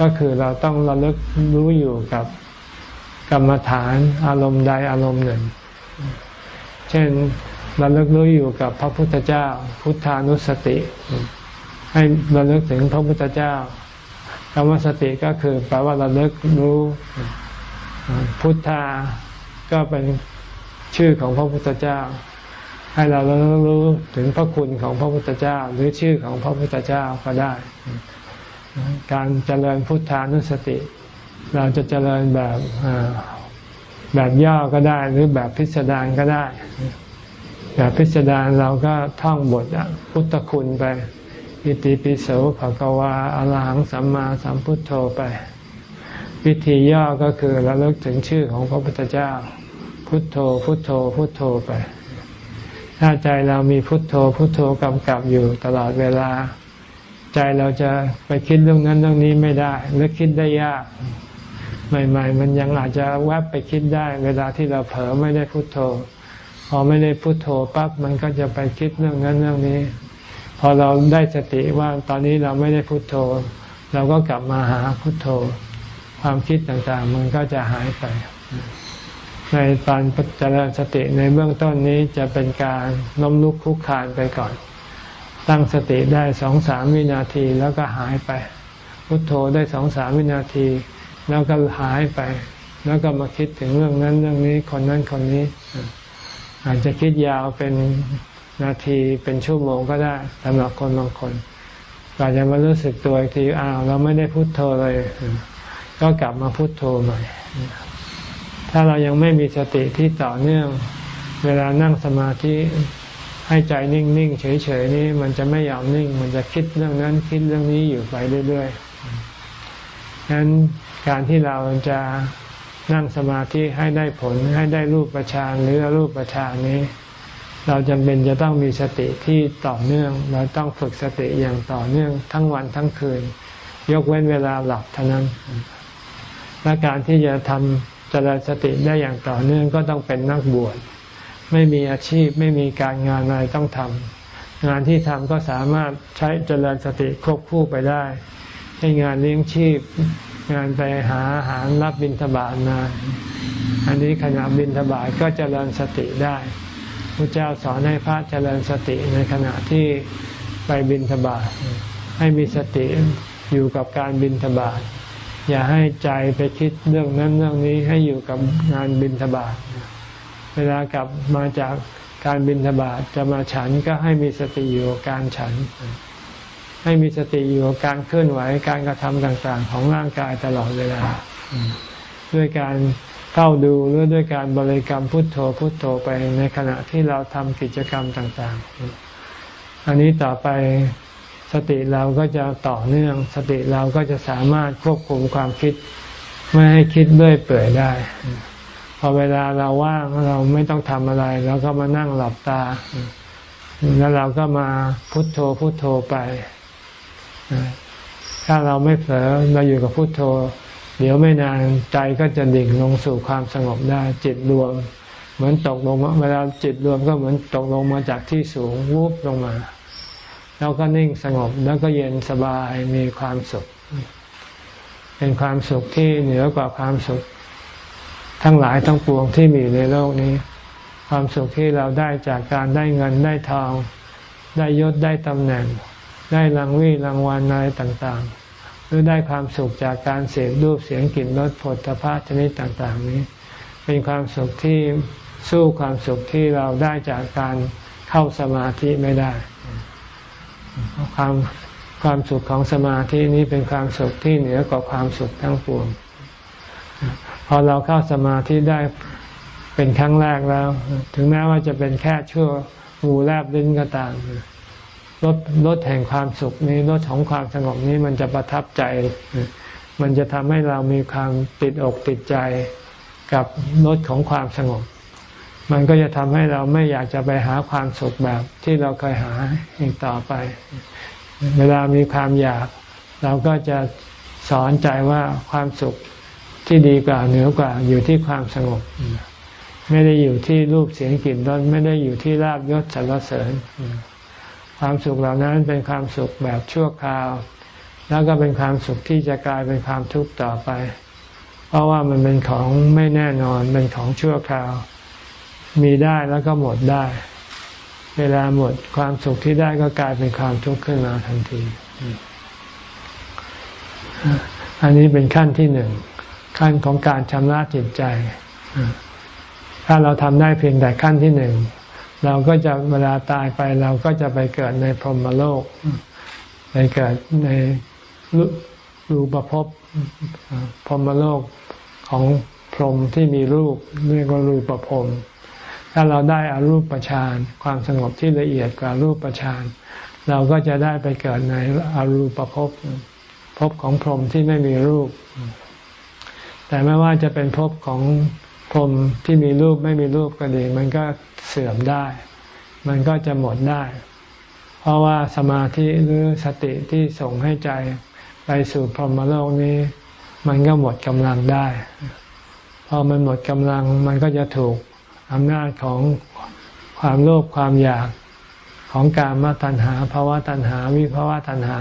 ก็คือเราต้องระลึกรู้อยู่กับกรรมฐานอารมณ์ใดอารมณ์หนึ่ง เช่นระลึกรู้อยู่กับพระพุทธเจ้า พุทธานุสติ ให้ระลึกถึงพระพุทธเจ้า คำว่าสติก็คือแปลว่าระลึกรู้ พุทธา ก็เป็นชื่อของพระพุทธเจ้า ให้เรารู้ถึงพระคุณของพระพุทธเจ้า หรือชื่อของพระพุทธเจ้าก็ได้ การเจริญพุทธานุสติ เราจะเจริญแบบแบบย่อก็ได้ หรือแบบพิสดารก็ได้ แบบพิสดารเราก็ท่องบทพุทธคุณไป อิติปิโสภะกวาอรหังสัมมาสัมพุทโธไป วิธีย่อก็คือราเลิกถึงชื่อของพระพุทธเจ้า พุทโธ พุทโธ พุทโธไป ถ้าใจเรามีพุทโธ พุทโธกำกับอยู่ตลอดเวลา ใจเราจะไปคิดเรื่องนั้นเรื่องนี้ไม่ได้หรือคิดได้ยาก ใหม่ ๆ มันยังอาจจะแวบไปคิดได้ เวลาที่เราเผลอไม่ได้พุทโธพอไม่ได้พุทโธปั๊บมันก็จะไปคิดเรื่องนั้นเรื่องนี้ อเราได้สติว่าตอนนี้เราไม่ได้พุทโธ เราก็กลับมาหาพุทโธ ความคิดต่างๆ มันก็จะหายไป ในตอนเจริญสติในเบื้องต้นนี้จะเป็นการล้มลุกคุกคานไปก่อน ตั้งสติได้สองสามวินาทีแล้วก็หายไป พุทโธได้สองสามวินาที แล้วก็หายไป แล้วก็มาคิดถึงเรื่องนั้นเรื่องนี้คนนั้นคนนี้ อาจจะคิดยาวเป็น นาทีเป็นชั่วโมงก็ได้สำหรับคนบางคนอาจจะมารู้สึกตัวอีกทีอ้าวเราไม่ได้พุโทโธเลย ก็กลับมาพุโทโธใหม่ถ้าเรายังไม่มีสติที่ต่อเนื่อง เวลานั่งสมาธิให้ใจนิ่งๆเฉยๆนี่มันจะไม่ยอมนิ่ง มันจะคิดเรื่องนั้นคิดเรื่องนี้อยู่ไปเรื่อยๆฉะนั้นการที่เราจะนั่งสมาธิให้ได้ผลให้ได้รูปประชานหรือรูปประชานนี้ เราจำเป็นจะต้องมีสติที่ต่อเนื่อง เราต้องฝึกสติอย่างต่อเนื่องทั้งวันทั้งคืน ยกเว้นเวลาหลับเท่านั้น และการที่จะทำจริญสติได้อย่างต่อเนื่องก็ต้องเป็นนักบวช ไม่มีอาชีพไม่มีการงานอะไรต้องทำงานที่ทำก็สามารถใช้เจริญสติควบคู่ไปได้ให้งานเลี้ยงชีพ งานไปหาอาหารรับบิณฑบาตมา อันนี้ขณะบิณฑบาตก็เจริญสติได้ พระเจ้าสอนให้พระเจริญสติในขณะที่ไปบิณฑบาตให้มีสติอยู่กับการบิณฑบาตอย่าให้ใจไปคิดเรื่องนั้นเรื่องนี้ให้อยู่กับงานบินทบาทเวลากลับมาจากการบินทบาทจะมาฉันก็ให้มีสติอยู่การฉัน ให้มีสติอยู่การเคลื่อนไหวการกระทำต่างๆ ของร่างกายตลอดเวลา ด้วยการ เข้าดูหรือด้วยการบริกรรมพุทโธพุทโธไปในขณะที่เราทำกิจกรรมต่างๆ อันนี้ต่อไปสติเราก็จะต่อเนื่อง สติเราก็จะสามารถควบคุมความคิด ไม่ให้คิดเรื่อยเปื่อยได้ พอเวลาเราว่างเราไม่ต้องทำอะไรเราก็มานั่งหลับตา แล้วเราก็มาพุทโธพุทโธไปถ้าเราไม่เผลอเราอยู่กับพุทโธ เดี๋ยวไม่นานใจก็จะดิ่งลงสู่ความสงบได้ จิตรวม เหมือนตกลงเวลาจิตรวมก็เหมือนตกลงมาจากที่สูงวูบลงมา แล้วก็นิ่งสงบแล้วก็เย็นสบายมีความสุข เป็นความสุขที่เหนือกว่าความสุข ทั้งหลายทั้งปวงที่มีในโลกนี้ ความสุขที่เราได้จากการได้เงินได้ทอง ได้ยศได้ตำแหน่ง ได้รางวีรางวัลอะไรต่างๆ รือได้ความสุขจากการเสพรูปเสียงกลิ่นรสผลตภะชนิดต่างๆ นี้ เป็นความสุขที่สู้ความสุขที่เราได้จากการเข้าสมาธิไม่ได้ ความความสุขของสมาธินี้เป็นความสุขที่เหนือกว่าความสุขทั้งปวง พอเราเข้าสมาธิได้เป็นครั้งแรกแล้ว ถึงแม้ว่าจะเป็นแค่ชั่วงูแลบลิ้นก็ตาม รถรถแห่งความสุขนี้รถของความสงบนี้มันจะประทับใจ มันจะทำให้เรามีความติดอกติดใจกับรถของความสงบ มันก็จะทำให้เราไม่อยากจะไปหาความสุขแบบที่เราเคยหาอีกต่อไป เวลามีความอยาก เราก็จะสอนใจว่าความสุขที่ดีกว่าเหนือกว่าอยู่ที่ความสงบ ไม่ได้อยู่ที่รูปเสียงกลิ่นรสไม่ได้อยู่ที่ลาบยศสรรเสริญ ความสุขเหล่านั้นเป็นความสุขแบบชั่วคราว แล้วก็เป็นความสุขที่จะกลายเป็นความทุกข์ต่อไป เพราะว่ามันเป็นของไม่แน่นอนเป็นของชั่วคราว มีได้แล้วก็หมดได้ เวลาหมดความสุขที่ได้ก็กลายเป็นความทุกข์ขึ้นมาทันที อันนี้เป็นขั้นที่หนึ่งขั้นของการชำระจิตใจ ถ้าเราทำได้เพียงแต่ขั้นที่หนึ่ง เราก็จะเวลาตายไปเราก็จะไปเกิดในพรหมโลก ไปเกิดในรูปภพพรหมโลกของพรหมที่มีรูปเรียกว่ารูปภพถ้าเราได้อารูปฌานความสงบที่ละเอียดกว่ารูปฌานเราก็จะได้ไปเกิดในอารูปภพภพของพรหมที่ไม่มีรูป แต่ไม่ว่าจะเป็นภพของ พรมที่มีรูปไม่มีรูปก็ดี มันก็เสื่อมได้ มันก็จะหมดได้ เพราะว่าสมาธิหรือสติที่ส่งให้ใจไปสู่พรหมโลกนี้ มันก็หมดกำลังได้ พอมันหมดกำลังมันก็จะถูกอำนาจของความโลภความอยากของการมาตัณหาภาวะตัณหา วิภาวะตัณหา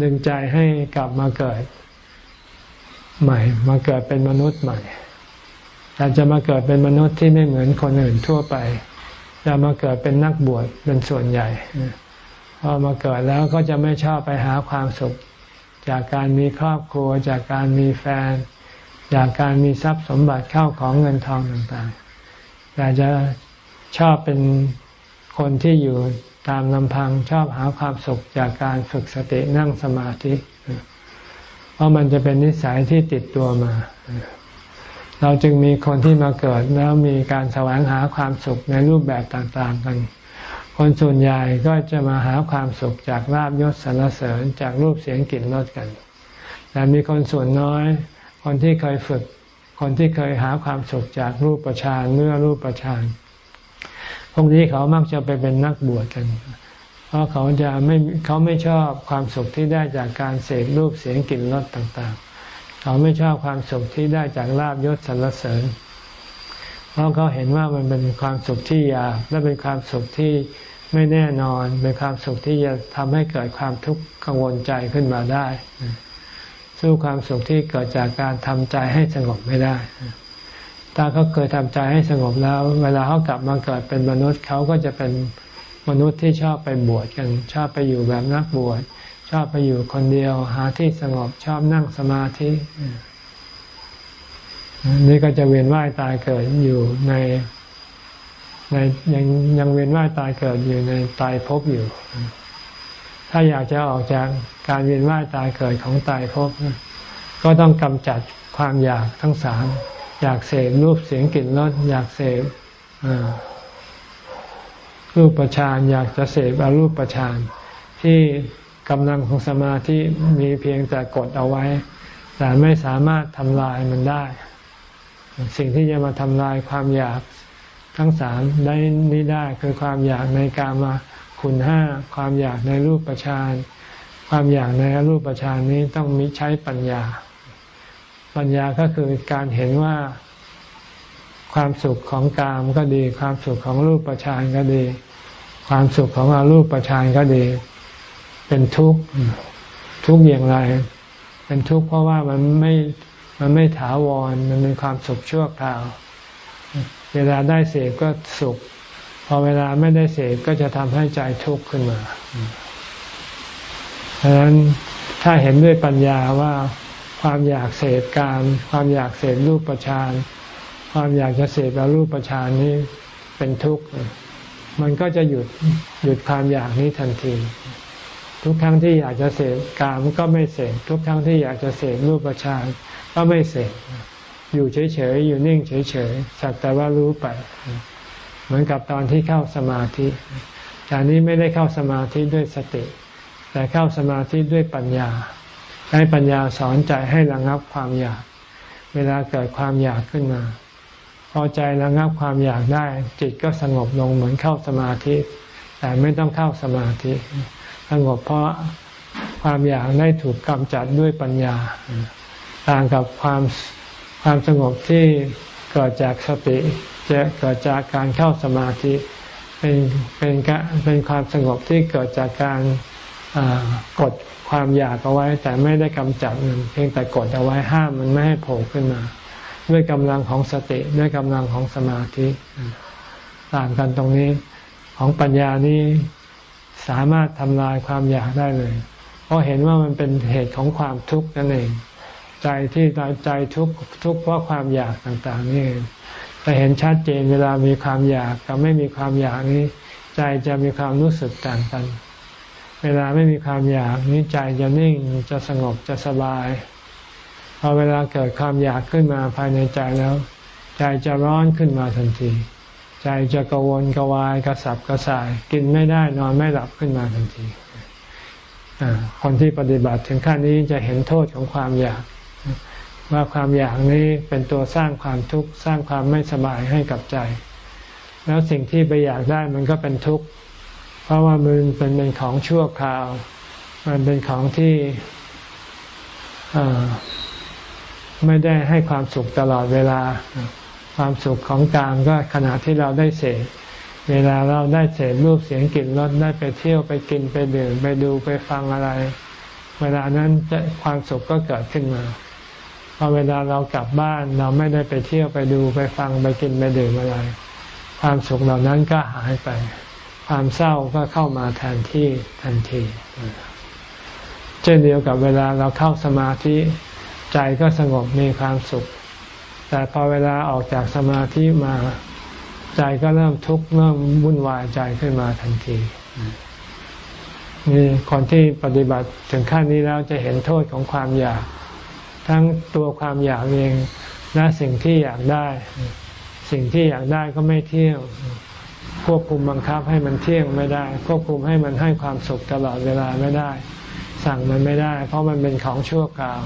ดึงใจให้กลับมาเกิดใหม่ มาเกิดเป็นมนุษย์ใหม่ แต่จะมาเกิดเป็นมนุษย์ที่ไม่เหมือนคนอื่นทั่วไปจะมาเกิดเป็นนักบวชเป็นส่วนใหญ่พอมาเกิดแล้วก็จะไม่ชอบไปหาความสุข จากการมีครอบครัว จากการมีแฟน จากการมีทรัพย์สมบัติเข้าของเงินทองต่างๆแต่จะชอบเป็นคนที่อยู่ตามลำพังชอบหาความสุขจากการฝึกสตินั่งสมาธิ เพราะมันจะเป็นนิสัยที่ติดตัวมา เราจึงมีคนที่มาเกิดแล้วมีการแสวงหาความสุขในรูปแบบต่างๆกัน คนส่วนใหญ่ก็จะมาหาความสุขจากลาบยศสรรเสริญจากรูปเสียงกลิ่นรสกัน แต่มีคนส่วนน้อย คนที่เคยฝึก คนที่เคยหาความสุขจากรูปประชานเมื่อรูปประชานพวกนี้เขามักจะไปเป็นนักบวชกัน เพราะเขาจะไม่เขาไม่ชอบความสุขที่ได้จากการเสพรูปเสียงกลิ่นรสต่างๆ เขาไม่ชอบความสุขที่ได้จากลาบยศสรรเสริญ เพราะเขาเห็นว่ามันเป็นความสุขที่ยากและเป็นความสุขที่ไม่แน่นอน เป็นความสุขที่จะทำให้เกิดความทุกข์กังวลใจขึ้นมาได้ สู้ความสุขที่เกิดจากการทำใจให้สงบไม่ได้ ถ้าเขาเคยทำใจให้สงบแล้ว เวลาเขากลับมาเกิดเป็นมนุษย์เขาก็จะเป็นมนุษย์ที่ชอบไปบวชกัน ชอบไปอยู่แบบนักบวช ชอบไปอยู่คนเดียวหาที่สงบชอบนั่งสมาธิ นี่ก็จะเวียนว่ายตายเกิดอยู่ในในยังยังเวียนว่ายตายเกิดอยู่ในตายภพอยู่ ถ้าอยากจะออกจากการเวียนว่ายตายเกิดของตายภพก็ต้องกำจัดความอยากทั้งสามอยากเสพรูปเสียงกลิ่นรสอยากเสพรูปประชานอยากจะเสพอรูปประชานที่ กำลังของสมาธิมีเพียงแต่กดเอาไว้ แต่ไม่สามารถทำลายมันได้ สิ่งที่จะมาทำลายความอยากทั้งสามได้นี้ได้คือความอยากในกามาคุณห้าความอยากในรูปประชานความอยากในรูปประชานนี้ต้องมีใช้ปัญญา ปัญญาก็คือการเห็นว่าความสุขของกามก็ดี ความสุขของรูปประชานก็ดี ความสุขของอารูปประชานก็ดี เป็นทุกข์ทุกข์อย่างไร เป็นทุกข์เพราะว่ามันไม่มันไม่ถาวรมันเป็นความสุขชั่วคราว เวลาได้เสพก็สุข พอเวลาไม่ได้เสพก็จะทำให้ใจทุกข์ขึ้นมาดังนั้นถ้าเห็นด้วยปัญญาว่าความอยากเสพการ ความอยากเสพรูปประชานความอยากจะเสพอรูปประชานนี้เป็นทุกข์ มันก็จะหยุดหยุดความอยากนี้ทันที ทุกครั้งที่อยากจะเสพกามก็ไม่เสพทุกครั้งที่อยากจะเสพรูปประชานก็ไม่เสพอยู่เฉยๆอยู่นิ่งเฉยๆสักแต่ว่ารู้ไป เหมือนกับตอนที่เข้าสมาธิแต่นี้ไม่ได้เข้าสมาธิด้วยสติ แต่เข้าสมาธิด้วยปัญญาให้ปัญญาสอนใจให้ระงับความอยาก เวลาเกิดความอยากขึ้นมา พอใจระงับความอยากได้ จิตก็สงบลงเหมือนเข้าสมาธิ แต่ไม่ต้องเข้าสมาธิ สงบเพราะความอยากได้ถูกกำจัดด้วยปัญญา ต่างกับความความสงบที่เกิดจากสติจะเกิดจากการเข้าสมาธิ เป็นเป็นเป็นความสงบที่เกิดจากการกดความอยากเอาไว้ แต่ไม่ได้กำจัดมันเพียงแต่กดเอาไว้ห้ามมันไม่ให้โผล่ขึ้นมา ด้วยกำลังของสติด้วยกำลังของสมาธิ ต่างกันตรงนี้ของปัญญานี้ สามารถทำลายความอยากได้เลย เพราะเห็นว่ามันเป็นเหตุของความทุกข์นั่นเอง ใจที่ใจทุกข์ทุกข์เพราะความอยากต่าง ๆ นี่แต่เห็นชัดเจนเวลามีความอยากกับไม่มีความอยากนี้ ใจจะมีความรู้สึกต่างกัน เวลาไม่มีความอยากนี้ใจจะนิ่งจะสงบจะสบายพอเวลาเกิดความอยากขึ้นมาภายในใจแล้ว ใจจะร้อนขึ้นมาทันที ใจจะกวนกวายกระสับกระส่าย กินไม่ได้นอนไม่หลับขึ้นมาทันทีคนที่ปฏิบัติถึงขั้นนี้จะเห็นโทษของความอยาก ว่าความอยากนี้เป็นตัวสร้างความทุกข์สร้างความไม่สบายให้กับใจ แล้วสิ่งที่ไปอยากได้มันก็เป็นทุกข์เพราะว่ามันเป็นเป็นของชั่วคราว มันเป็นของที่ไม่ได้ให้ความสุขตลอดเวลา ความสุขของกามก็ขณะที่เราได้เสพเวลาเราได้เสพรูปเสียงกลิ่นรสได้ไปเที่ยวไปกินไปดื่มไปดูไปฟังอะไร เวลานั้นจะความสุขก็เกิดขึ้นมาพอเวลาเรากลับบ้านเราไม่ได้ไปเที่ยวไปดูไปฟังไปกินไปดื่มอะไร ความสุขเหล่านั้นก็หายไป ความเศร้าก็เข้ามาแทนที่ทันทีเช่นเดียวกับเวลาเราเข้าสมาธิใจก็สงบมีความสุข แต่พอเวลาออกจากสมาธิมาใจก็เริ่มทุกข์เริ่มวุ่นวายใจขึ้นมาทันทีนี่คนที่ปฏิบัติถึงขั้นนี้แล้วจะเห็นโทษของความอยาก ทั้งตัวความอยากเองและสิ่งที่อยากได้ สิ่งที่อยากได้ก็ไม่เที่ยงควบคุมบังคับให้มันเที่ยงไม่ได้ ควบคุมให้มันให้ความสุขตลอดเวลาไม่ได้ สั่งมันไม่ได้ เพราะมันเป็นของชั่วคราว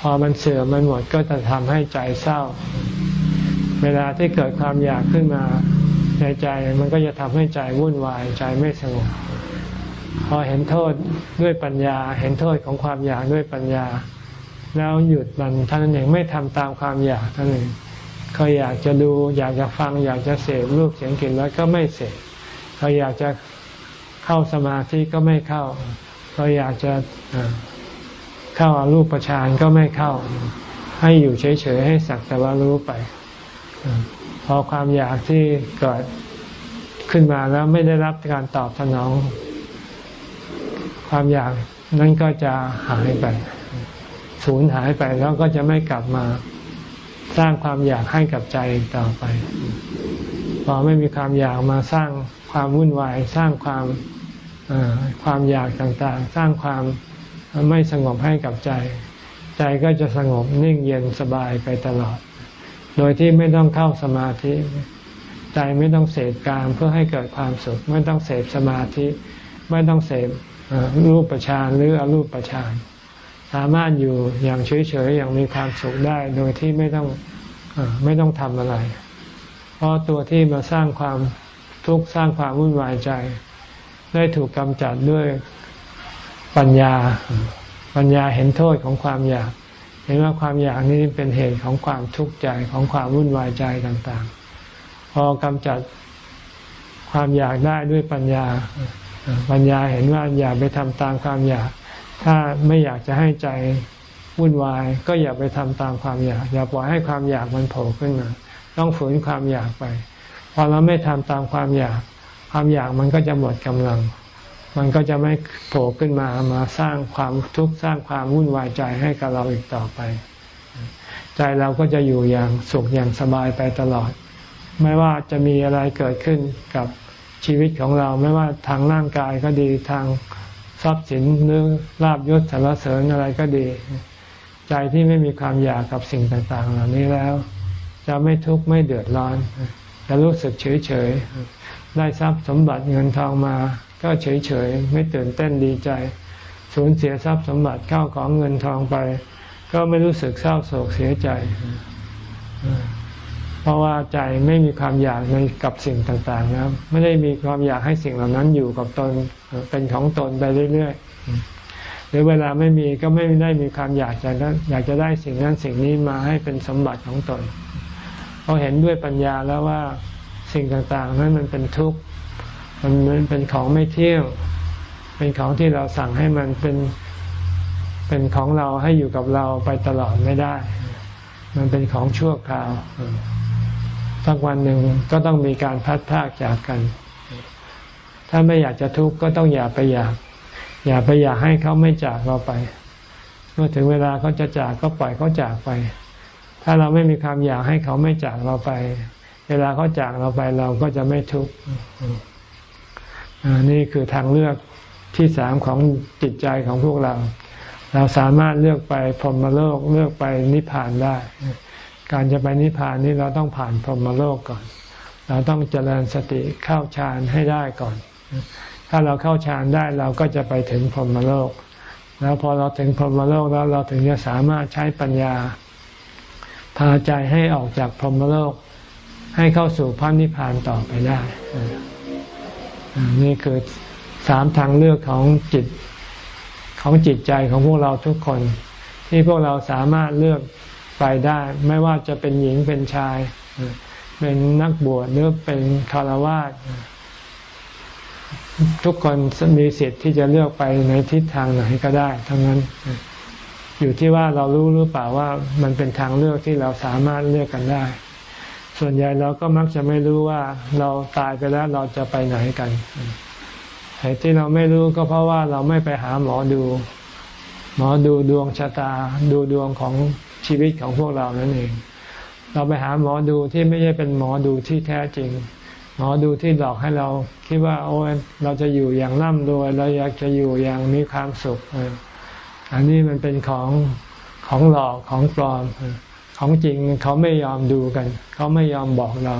พอมันเสื่อมมันหมดก็จะทำให้ใจเศร้า เวลาที่เกิดความอยากขึ้นมาในใจมันก็จะทำให้ใจวุ่นวายใจไม่สงบพอเห็นโทษด้วยปัญญา เห็นโทษของความอยากด้วยปัญญา แล้วหยุดมันท่านเองไม่ทำตามความอยากท่านเองเขาอยากจะดูอยากจะฟัง อยากจะเสพรูปเสียงกลิ่นรสก็ไม่เสพเขาอยากจะเข้าสมาธิก็ไม่เข้าเขาอยากจะ เข้าอารูปฌานก็ไม่เข้า ให้อยู่เฉยๆให้สักแต่ว่ารู้ไปพอความอยากที่เกิดขึ้นมาแล้วไม่ได้รับการตอบสนอง ความอยากนั้นก็จะหายไปสูญหายไปแล้วก็จะไม่กลับมาสร้างความอยากให้กับใจต่อไป พอไม่มีความอยากมาสร้างความวุ่นวาย สร้างความความอยากต่างๆ สร้างความ ไม่สงบให้กับใจ ใจก็จะสงบนิ่งเย็นสบายไปตลอด โดยที่ไม่ต้องเข้าสมาธิ ใจไม่ต้องเสพการเพื่อให้เกิดความสุข ไม่ต้องเสพสมาธิ ไม่ต้องเสพรูปประชานหรืออรูปประชานสามารถอยู่อย่างเฉยๆอย่างมีความสุขได้ โดยที่ไม่ต้องอไม่ต้องทำอะไร เพราะตัวที่มาสร้างความทุกข์สร้างความวุ่นวายใจ ได้ถูกกำจัดด้วย ปัญญา ปัญญาเห็นโทษของความอยาก เห็นว่าความอยากนี้เป็นเหตุของความทุกข์ใจของความวุ่นวายใจต่างๆ พอกำจัดความอยากได้ด้วยปัญญา ปัญญาเห็นว่าอย่าไปทำตามความอยาก ถ้าไม่อยากจะให้ใจวุ่นวาย ก็อย่าไปทำตามความอยาก อย่าปล่อยให้ความอยากมันโผล่ขึ้นมา ต้องฝืนความอยากไป พอเราไม่ทำตามความอยาก ความอยากมันก็จะหมดกำลัง มันก็จะไม่โผล่ขึ้นมามาสร้างความทุกข์สร้างความวุ่นวายใจให้กับเราอีกต่อไป ใจเราก็จะอยู่อย่างสุขอย่างสบายไปตลอด ไม่ว่าจะมีอะไรเกิดขึ้นกับชีวิตของเราไม่ว่าทางร่างกายก็ดีทางทรัพย์สินหรือลาบยศสารเสริญอะไรก็ดี ใจที่ไม่มีความอยากกับสิ่งต่าง ๆ เหล่านี้แล้ว จะไม่ทุกข์ไม่เดือดร้อน จะรู้สึกเฉยๆได้ทรัพย์สมบัติเงินทองมา ก็เฉยๆไม่ตื่นเต้นดีใจ สูญเสียทรัพย์สมบัติเข้าของเงินทองไป ก็ไม่รู้สึกเศร้าโศกเสียใจ เพราะว่าใจไม่มีความอยากในกับสิ่งต่างๆนะไม่ได้มีความอยากให้สิ่งเหล่านั้นอยู่กับตนเป็นของตนไปเรื่อยๆหรือเวลาไม่มีก็ไม่ได้มีความอยากจะอยากจะได้สิ่งนั้นสิ่งนี้มาให้เป็นสมบัติของตนเขาเห็นด้วยปัญญาแล้วว่าสิ่งต่างๆนั้นมันเป็นทุกข์ มันเป็นของไม่เที่ยงเป็นของที่เราสั่งให้มันเป็นเป็นของเราให้อยู่กับเราไปตลอดไม่ได้ มันเป็นของชั่วคราวสักวันหนึ่งก็ต้องมีการพัดพากจากกัน ถ้าไม่อยากจะทุกข์ก็ต้องอย่าไปอยาก อย่าไปอยากให้เขาไม่จากเราไป เมื่อถึงเวลาเขาจะจากก็ปล่อยเขาจากไป ถ้าเราไม่มีความอยากให้เขาไม่จากเราไป เวลาเขาจากเราไปเราก็จะไม่ทุกข์ นี่คือทางเลือกที่สามของจิตใจของพวกเรา เราสามารถเลือกไปพรหมโลกเลือกไปนิพพานได้ การจะไปนิพพานนี้เราต้องผ่านพรหมโลกก่อน เราต้องเจริญสติเข้าฌานให้ได้ก่อน ถ้าเราเข้าฌานได้เราก็จะไปถึงพรหมโลก แล้วพอเราถึงพรหมโลกแล้วเราถึงจะสามารถใช้ปัญญา พาใจให้ออกจากพรหมโลก ให้เข้าสู่พระนิพพานต่อไปได้ นี่คือสามทางเลือกของจิตของจิตใจของพวกเราทุกคน ที่พวกเราสามารถเลือกไปได้ ไม่ว่าจะเป็นหญิงเป็นชาย เป็นนักบวชหรือเป็นคารวาสทุกคนมีสิทธิ์ที่จะเลือกไปในทิศทางไหนก็ได้ ทั้งนั้น อยู่ที่ว่าเรารู้หรือเปล่าว่ามันเป็นทางเลือกที่เราสามารถเลือกกันได้ ส่วนใหญ่เราก็มักจะไม่รู้ว่าเราตายไปแล้วเราจะไปไหนกันเหตุที่เราไม่รู้ก็เพราะว่าเราไม่ไปหาหมอดู หมอดูดวงชะตา ดูดวงของชีวิตของพวกเรานั่นเอง เราไปหาหมอดูที่ไม่ใช่เป็นหมอดูที่แท้จริง หมอดูที่หลอกให้เราคิดว่า โอ้เราจะอยู่อย่างร่ำรวยเราอยากจะอยู่อย่างมีความสุขอันนี้มันเป็นของของหลอกของปลอม ของจริงเขาไม่ยอมดูกัน เขาไม่ยอมบอกเรา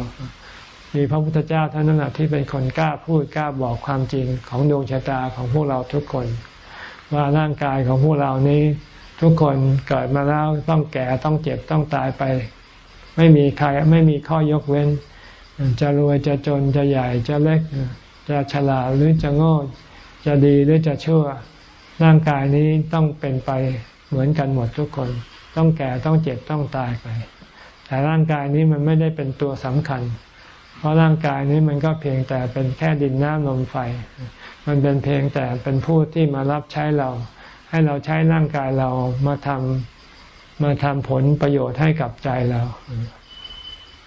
มีพระพุทธเจ้าท่านนั้นที่เป็นคนกล้าพูดกล้าบอกความจริงของดวงชะตาของพวกเราทุกคน ว่าร่างกายของพวกเรานี้ทุกคนเกิดมาแล้วต้องแก่ต้องเจ็บต้องตายไป ไม่มีใครไม่มีข้อยกเว้น จะรวยจะจนจะใหญ่จะเล็ก จะฉลาดหรือจะโง่จะดีหรือจะชั่วร่างกายนี้ต้องเป็นไปเหมือนกันหมดทุกคน ต้องแก่ต้องเจ็บต้องตายไป แต่ร่างกายนี้มันไม่ได้เป็นตัวสำคัญ เพราะร่างกายนี้มันก็เพียงแต่เป็นแค่ดินน้ำลมไฟ มันเป็นเพียงแต่เป็นผู้ที่มารับใช้เรา ให้เราใช้ร่างกายเรามาทำมาทำผลประโยชน์ให้กับใจเรา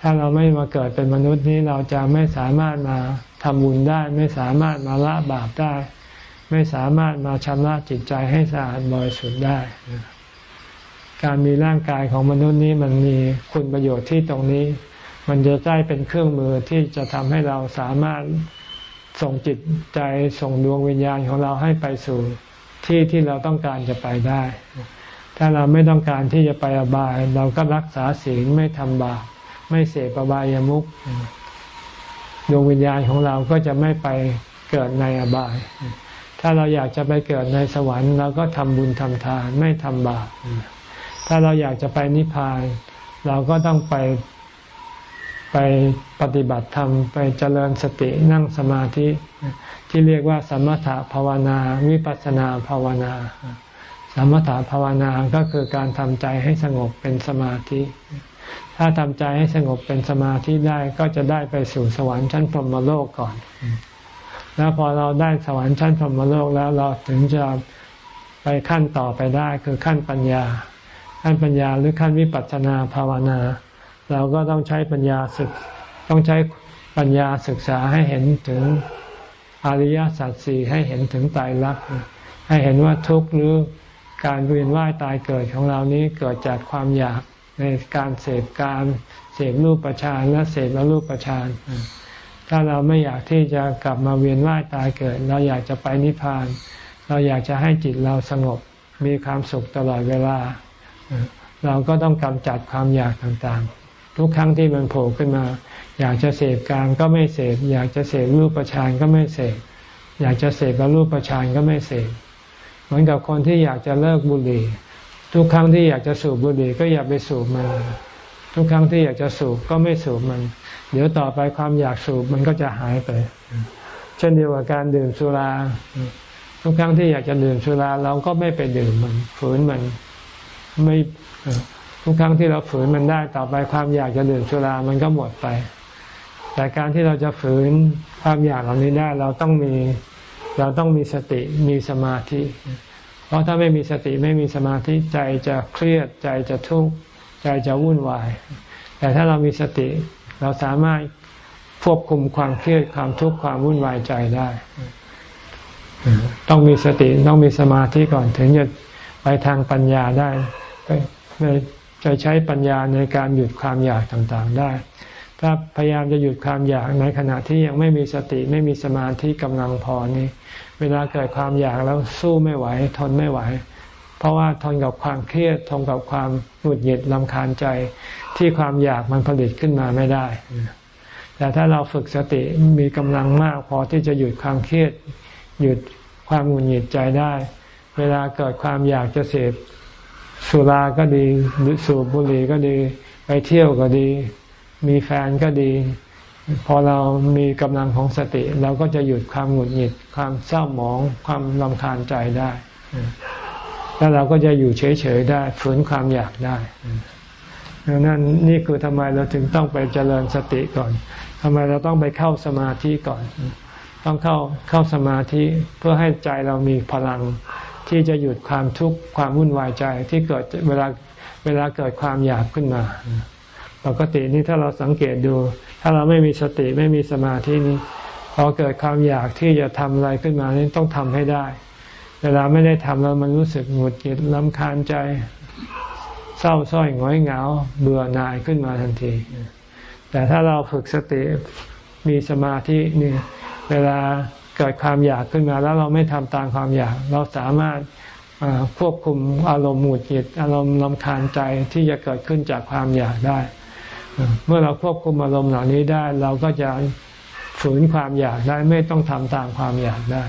ถ้าเราไม่มาเกิดเป็นมนุษย์นี้เราจะไม่สามารถมาทำบุญได้ ไม่สามารถมาละบาปได้ไไม่สามารถมาชำระจิตใจให้สะอาดบริสุทธิ์ได้ การมีร่างกายของมนุษย์นี้มันมีคุณประโยชน์ที่ตรงนี้ มันจะได้เป็นเครื่องมือที่จะทำให้เราสามารถส่งจิตใจส่งดวงวิญญาณของเราให้ไปสู่ที่ที่เราต้องการจะไปได้ ถ้าเราไม่ต้องการที่จะไปอบาย เราก็รักษาศีลไม่ทำบาปไม่เสพอบายามุขดวงวิญญาณของเราก็จะไม่ไปเกิดในอบาย ถ้าเราอยากจะไปเกิดในสวรรค์เราก็ทำบุญทำทานไม่ทำบาป ถ้าเราอยากจะไปนิพพาน เราก็ต้องไปไปปฏิบัติธรรม ไปเจริญสตินั่งสมาธิ ที่เรียกว่าสมถะภาวนา วิปัสนาภาวนา สมถะภาวนาก็คือการทำใจให้สงบเป็นสมาธิ ถ้าทำใจให้สงบเป็นสมาธิได้ก็จะได้ไปสู่สวรรค์ชั้นพรหมโลกก่อน แล้วพอเราได้สวรรค์ชั้นพรหมโลกแล้วเราถึงจะไปขั้นต่อไปได้คือขั้นปัญญา ขั้นปัญญาหรือขั้นวิปัสสนาภาวนา เราก็ต้องใช้ปัญญาศึก ต้องใช้ปัญญาศึกษาให้เห็นถึงอริยสัจสี่ให้เห็นถึงตายรักให้เห็นว่าทุกข์หรือการเวียนว่ายตายเกิดของเรานี้เกิดจากความอยากในการเสพการเสพรูปประชานและเสพแล้วรูปประชานถ้าเราไม่อยากที่จะกลับมาเวียนว่ายตายเกิด เราอยากจะไปนิพพาน เราอยากจะให้จิตเราสงบมีความสุขตลอดเวลา เราก็ต้องกำจัดความอยากต่างๆ ทุกครั้งที่มันโผล่ขึ้นมา อยากจะเสพการก็ไม่เสพอยากจะเสพรูปประชานก็ไม่เสพอยากจะเสพรูปประชานก็ไม่เสพเหมือนกับคนที่อยากจะเลิกบุหรี่ ทุกครั้งที่อยากจะสูบบุหรี่ก็อย่าไปสูบมัน ทุกครั้งที่อยากจะสูบก็ไม่สูบมัน เดี๋ยวต่อไปความอยากสูบมันก็จะหายไป เช่นเดียวกับการดื่มสุรา ทุกครั้งที่อยากจะดื่มสุราเราก็ไม่ไปดื่มมันฝืนมัน ไม่ทุกครั้งที่เราฝืนมันได้ต่อไปความอยากจะดื่มสุรามันก็หมดไป แต่การที่เราจะฝืนความอยากเหล่านี้ได้เราต้องมีเราต้องมีสติมีสมาธิ เพราะถ้าไม่มีสติไม่มีสมาธิใจจะเครียดใจจะทุกข์ใจจะวุ่นวาย แต่ถ้าเรามีสติเราสามารถควบคุมความเครียดความทุกข์ความวุ่นวายใจได้ ต้องมีสติต้องมีสมาธิก่อนถึงจะไปทางปัญญาได้ ไปจะใช้ปัญญาในการหยุดความอยากต่างๆได้ ถ้าพยายามจะหยุดความอยากในขณะที่ยังไม่มีสติไม่มีสมาธิกำลังพอนี้ เวลาเกิดความอยากแล้วสู้ไม่ไหว ทนไม่ไหว เพราะว่าทนกับความเครียดทนกับความหงุดหงิดลำคาญใจที่ความอยากมันผลิตขึ้นมาไม่ได้ แต่ถ้าเราฝึกสติมีกำลังมากพอที่จะหยุดความเครียดหยุดความหงุดหงิดใจได้ เวลาเกิดความอยากจะเสพ สุราก็ดีสูบบุหรี่ก็ดี ไปเที่ยวก็ดี มีแฟนก็ดี พอเรามีกำลังของสติ เราก็จะหยุดความหงุดหงิด ความเศร้าหมอง ความลำคาญใจได้ แล้วเราก็จะอยู่เฉยๆได้ฝืนความอยากได้ดังนั้นนี่คือทำไมเราถึงต้องไปเจริญสติก่อนทำไมเราต้องไปเข้าสมาธิก่อน ต้องเข้าเข้าสมาธิเพื่อให้ใจเรามีพลัง ที่จะหยุดความทุกข์ความวุ่นวายใจที่เกิดเวลาเวลาเกิดความอยากขึ้นมา ปกตินี่ถ้าเราสังเกตดู ถ้าเราไม่มีสติไม่มีสมาธินี้พอเกิดความอยากที่จะทำอะไรขึ้นมานี่ต้องทำให้ได้ เวลาไม่ได้ทำแล้วมันรู้สึกหงุดหงิดลำคาญใจเศร้าส้อยหงอยเหงา เบื่อหน่ายขึ้นมาทันที แต่ถ้าเราฝึกสติมีสมาธินี่เวลา เกิดความอยากขึ้นมาแล้วเราไม่ทำตามความอยาก เราสามารถควบคุมอารมณ์หงุดหงิดอารมณ์ลำคาญใจที่จะเกิดขึ้นจากความอยากได้ เมื่อเราควบคุมอารมณ์เหล่านี้ได้ เราก็จะฝืนความอยากได้ไม่ต้องทำตามความอยากได้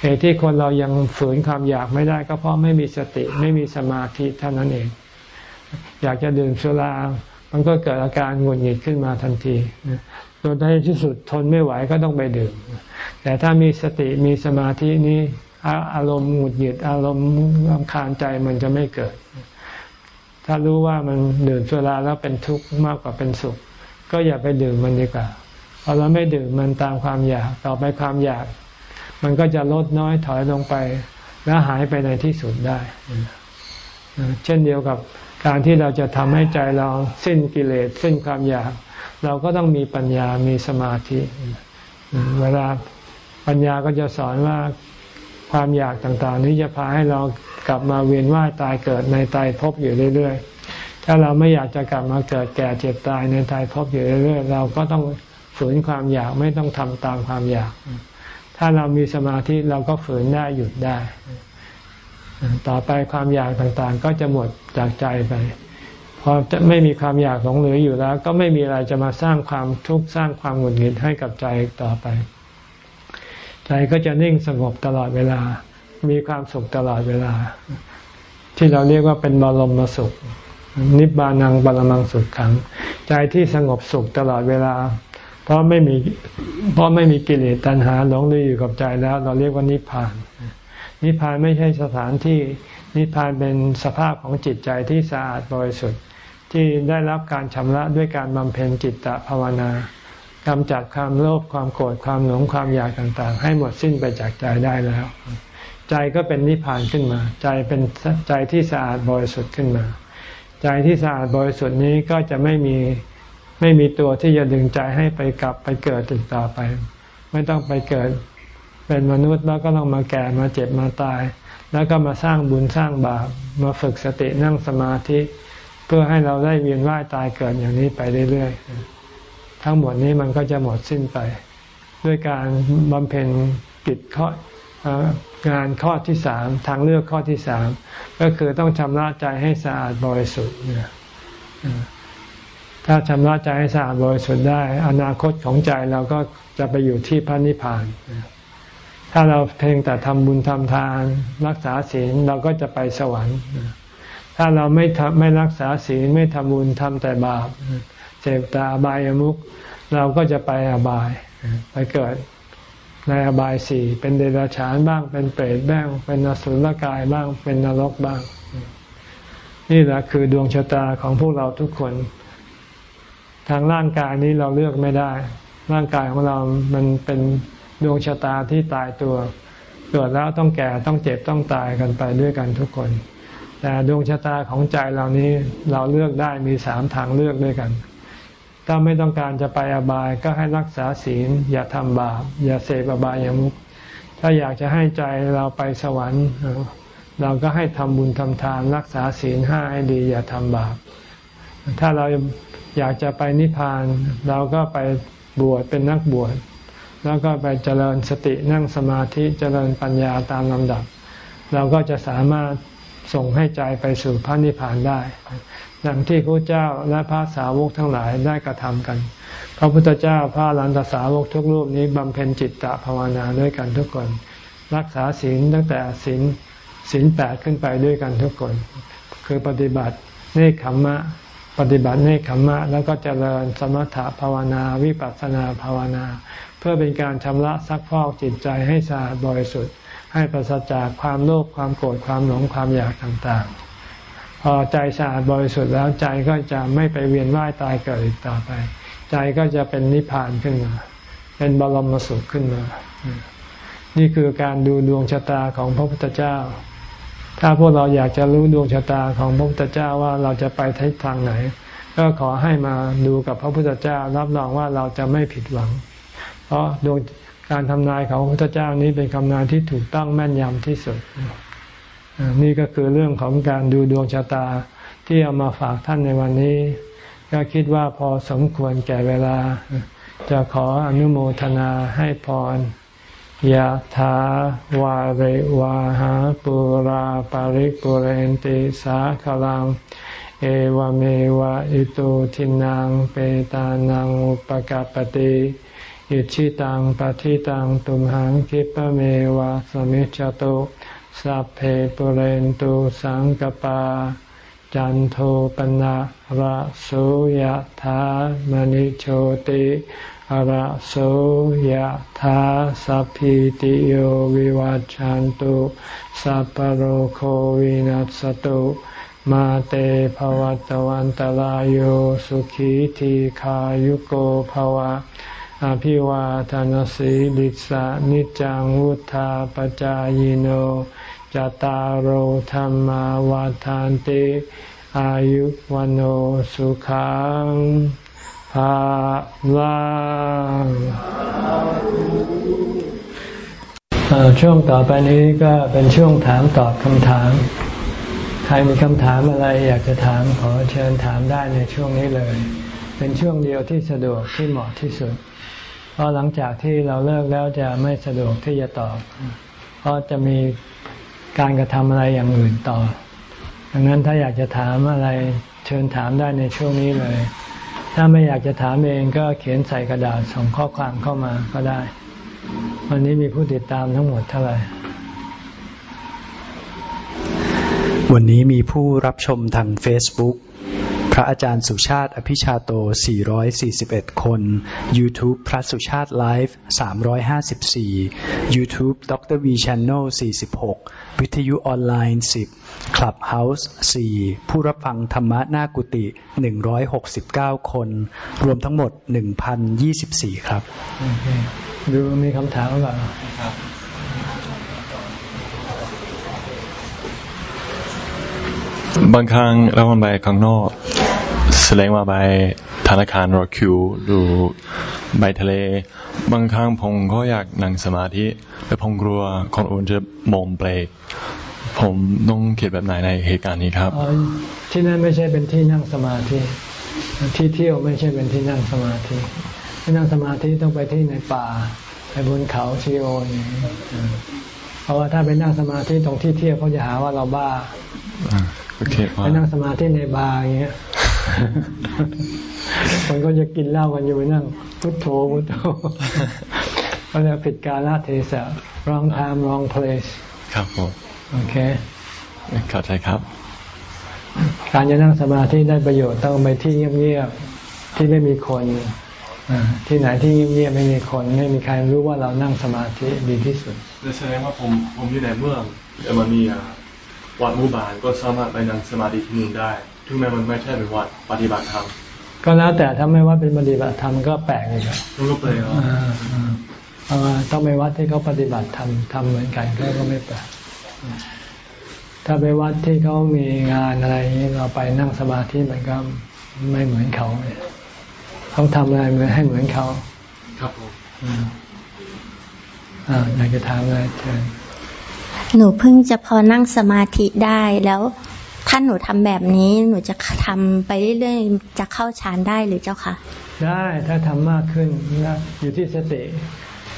เหตุที่คนเรายังฝืนความอยากไม่ได้ ก็เพราะไม่มีสติไม่มีสมาธิเท่านั้นเอง อยากจะดื่มสุรา มันก็เกิดอาการหงุดหงิดขึ้นมาทันที จนในที่สุดทนไม่ไหวก็ต้องไปดื่ม แต่ถ้ามีสติมีสมาธินี้อารมณ์หงุดหงิดอารมณ์รำคาญใจมันจะไม่เกิด ถ้ารู้ว่ามันดื่มสุราแล้วเป็นทุกข์มากกว่าเป็นสุข ก็อย่าไปดื่มมันดีกว่าพอเราไม่ดื่มมันตามความอยากต่อไปความอยาก มันก็จะลดน้อยถอยลงไป แล้วหายไปในที่สุดได้ เช่นเดียวกับการที่เราจะทำให้ใจเราสิ้นกิเลสสิ้นความอยาก เราก็ต้องมีปัญญามีสมาธิ เวลาปัญญาก็จะสอนว่าความอยากต่างๆ นี้จะพาให้เรากลับมาเวียนว่ายตายเกิดในตายพบอยู่เรื่อยๆ ถ้าเราไม่อยากจะกลับมาเกิดแก่เจ็บตายในตายพบอยู่เรื่อยๆ เราก็ต้องฝืนความอยากไม่ต้องทำตามความอยาก ถ้าเรามีสมาธิเราก็ฝืนได้หยุดได้ ต่อไปความอยากต่างๆ ก็จะหมดจากใจไป พอจะไม่มีความอยากหลงเหลืออยู่แล้ว ก็ไม่มีอะไรจะมาสร้างความทุกข์สร้างความหงุดหงิดให้กับใจต่อไป ใจก็จะนิ่งสงบตลอดเวลา มีความสุขตลอดเวลา ที่เราเรียกว่าเป็นบรมสุข นิบานังบรมังสุขขัง ใจที่สงบสุขตลอดเวลา เพราะไม่มีเพราะไม่มีกิเลสตัณหาหลงเหลืออยู่กับใจแล้ว เราเรียกว่านิพพาน นิพพานไม่ใช่สถานที่ นิพพานเป็นสภาพของจิตใจที่สะอาดบริสุทธิ์ที่ได้รับการชำระด้วยการบำเพ็ญจิตตภาวนากำจัดความโลภความโกรธความหลงความอยากต่างๆ ให้หมดสิ้นไปจากใจได้แล้ว ใจก็เป็นนิพพานขึ้นมา ใจเป็นใจที่สะอาดบริสุทธิ์ขึ้นมา ใจที่สะอาดบริสุทธิ์นี้ก็จะไม่มีไม่มีตัวที่จะดึงใจให้ไปกลับไปเกิดติดต่อไป ไม่ต้องไปเกิดเป็นมนุษย์แล้วก็ต้องมาแก่มาเจ็บมาตาย แล้วก็มาสร้างบุญสร้างบาปมาฝึกสตินั่งสมาธิ เพื่อให้เราได้เวียนว่ายตายเกิดอย่างนี้ไปเรื่อยๆทั้งหมดนี้มันก็จะหมดสิ้นไป ด้วยการบำเพ็ญกิจข้องานข้อที่สามทางเลือกข้อที่สามก็คือต้องชำระใจให้สะอาดบริสุทธิ์เนี่ยถ้าชำระใจให้สะอาดบริสุทธิ์ได้ อนาคตของใจเราก็จะไปอยู่ที่พระนิพพาน ถ้าเราเพียงแต่ทำบุญทำทาน รักษาศีลเราก็จะไปสวรรค์ ถ้าเราไม่ไม่รักษาศีลไม่ทำบุญทำแต่บาปเสพตาบายมุขเราก็จะไปอบาย ไปเกิดในอบายสี่เป็นเดรัจฉานบ้างเป็นเปรตบ้าง เป็นนสุลกายบ้างเป็นนรกบ้าง นี่แหละคือดวงชะตาของพวกเราทุกคน ทางร่างกายนี้เราเลือกไม่ได้ ร่างกายของเรามันเป็น ดวงชะตาที่ตายตัวเกิดแล้วต้องแก่ต้องเจ็บต้องตายกันไปด้วยกันทุกคน แต่ดวงชะตาของใจเรานี้เราเลือกได้มีสามทางเลือกด้วยกัน ถ้าไม่ต้องการจะไปอบายก็ให้รักษาศีล อย่าทำบาปอย่าเสพอบายามุขถ้าอยากจะให้ใจเราไปสวรรค์ เราก็ให้ทำบุญทำทาน รักษาศีลห้าให้ดี อย่าทำบาปถ้าเราอยากจะไปนิพพาน เราก็ไปบวชเป็นนักบวช แล้วก็ไปเจริญสตินั่งสมาธิเจริญปัญญาตามลำดับ เราก็จะสามารถส่งให้ใจไปสู่พระนิพพานได้ดังที่พระเจ้าและพระสาวกทั้งหลายได้กระทำกัน พระพุทธเจ้าพระลันตสาวกทุกรูปนี้บำเพ็ญจิตตภาวนาด้วยกันทุกคน รักษาศีลตั้งแต่ศีลศีลแปดขึ้นไปด้วยกันทุกคน คือปฏิบัติเนคขมมะ ปฏิบัติเนคขมมะแล้วก็เจริญสมถะภาวนาวิปัสสนาภาวนา เพื่อเป็นการชำระซักพอกจิตใจให้สะอาดบริสุทธิ์ ให้ประศจากความโลภความโกรธความหลงความอยากต่างๆ พอใจสะอาดบริสุทธิ์แล้วใจก็จะไม่ไปเวียนว่ายตายเกิดอีกต่อไป ใจก็จะเป็นนิพพานขึ้นมา เป็นบรมสุขขึ้นมา นี่คือการดูดวงชะตาของพระพุทธเจ้า ถ้าพวกเราอยากจะรู้ดวงชะตาของพระพุทธเจ้าว่าเราจะไปทิศทางไหน ก็ขอให้มาดูกับพระพุทธเจ้ารับรองว่าเราจะไม่ผิดหวัง เพราะดวงการทำนายของพระพุทธเจ้านี้เป็นคำนายที่ถูกต้องแม่นยำที่สุด นี่ก็คือเรื่องของการดูดวงชะตาที่เอามาฝากท่านในวันนี้ ก็คิดว่าพอสมควรแก่เวลา จะขออนุโมทนาให้พร ยะถาวาริวาหาปุราปาริปุเรนติสาขลัง เอวเมวะอิโตทินังเปตานังอุปกาปติอิชิตังปฏิตังตุมหังคิปเมวะสมิจจตุสัพเพปุเรนตุสังกปา จันโทปนะระโสยะถามณิโชติ อระโสยธาสัพพิติโยวิวัจจันตุสัพพโรโควินัสตุมาเตภวัตวันตลาโยสุขีทีขายุโกภวะ อภิวาทานสีลิสานิจังวุธาปจายโนจตารโหธรรมวาทานติ อายุวันโอสุขัง ภาลังช่วงต่อไปนี้ก็เป็นช่วงถามตอบคำถาม ใครมีคำถามอะไรอยากจะถามขอเชิญถามได้ในช่วงนี้เลย เป็นช่วงเดียวที่สะดวกที่เหมาะที่สุด เพราะหลังจากที่เราเลิกแล้วจะไม่สะดวกที่จะตอบ เพราะจะมีการกระทำอะไรอย่างอื่นต่อ ดังนั้นถ้าอยากจะถามอะไรเชิญถามได้ในช่วงนี้เลย ถ้าไม่อยากจะถามเองก็เขียนใส่กระดาษส่งข้อความเข้ามาก็ได้ วันนี้มีผู้ติดตามทั้งหมดเท่าไหร่ วันนี้มีผู้รับชมทาง Facebook พระอาจารย์สุชาติ อภิชาโต 441 คน YouTube พระสุชาติไลฟ์ 354 YouTube ดร V Channel 46 วิทยุออนไลน์ 10 Clubhouse 4 ผู้รับฟังธรรมะหน้ากุฏิ169 คน รวมทั้งหมด 1,024 ครับ ดูมีคำถามหรือเปล่า บางครั้งเราไปข้างนอก แสดงว่าไปธนาคารรอคิวดูไปทะเล บางครั้งผมก็อยากนั่งสมาธิแต่ผมกลัวคนอื่นจะมองเปลกผมต้องคิดแบบไหนในเหตุการณ์นี้ครับที่นั่นไม่ใช่เป็นที่นั่งสมาธิ ที่เที่ยวไม่ใช่เป็นที่นั่งสมาธิที่นั่งสมาธิต้องไปที่ในป่าไปบนเขาชีโออย่างนี้ เพราะว่าถ้าไปนั่งสมาธิตรงที่เที่ยวเขาจะหาว่าเราบ้าไปนั่งสมาธิในบาร์อย่างเงี้ยคนก็จะกินเหล้ากันอยู่นั่งพุทโธพุทโธก็จะผิดกาลเทศะ wrong time wrong place ครับผมโอเคเข้าใจครับ การจะนั่งสมาธิได้ประโยชน์ต้องไปที่เงียบๆที่ไม่มีคนที่ไหนที่เงียบไม่มีคน ไม่มีใครรู้ว่าเรานั่งสมาธิดีที่สุด แสดงว่าผมผมอยู่ในเมืองแต่มันมีวัดมุบานก็สามารถไปนั่งสมาธิที่นู่นได้ถึงแม้มันไม่ใช่เป็นวัดปฏิบัติธรรมก็แล้วแต่ถ้าไม่ว่าเป็นปฏิบัติธรรมก็แปลกเลยครับต้องก็แปลกเพราะว่าต้องไปวัดที่เขาปฏิบัติธรรมทำเหมือนกันก็ก็ไม่แปลกถ้าไปวัดที่เขามีงานอะไรนี้เราไปนั่งสมาธิมันก็ไม่เหมือนเขาเลยเขาทำอะไรเหมือนให้เหมือนเขาครับผม อ่าอยากจะถามอะไรเชิญหนูเพิ่งจะพอนั่งสมาธิได้แล้วถ้าหนูทำแบบนี้หนูจะทำไปเรื่อยๆจะเข้าฌานได้หรือเจ้าคะได้ถ้าทำมากขึ้นนะอยู่ที่สติ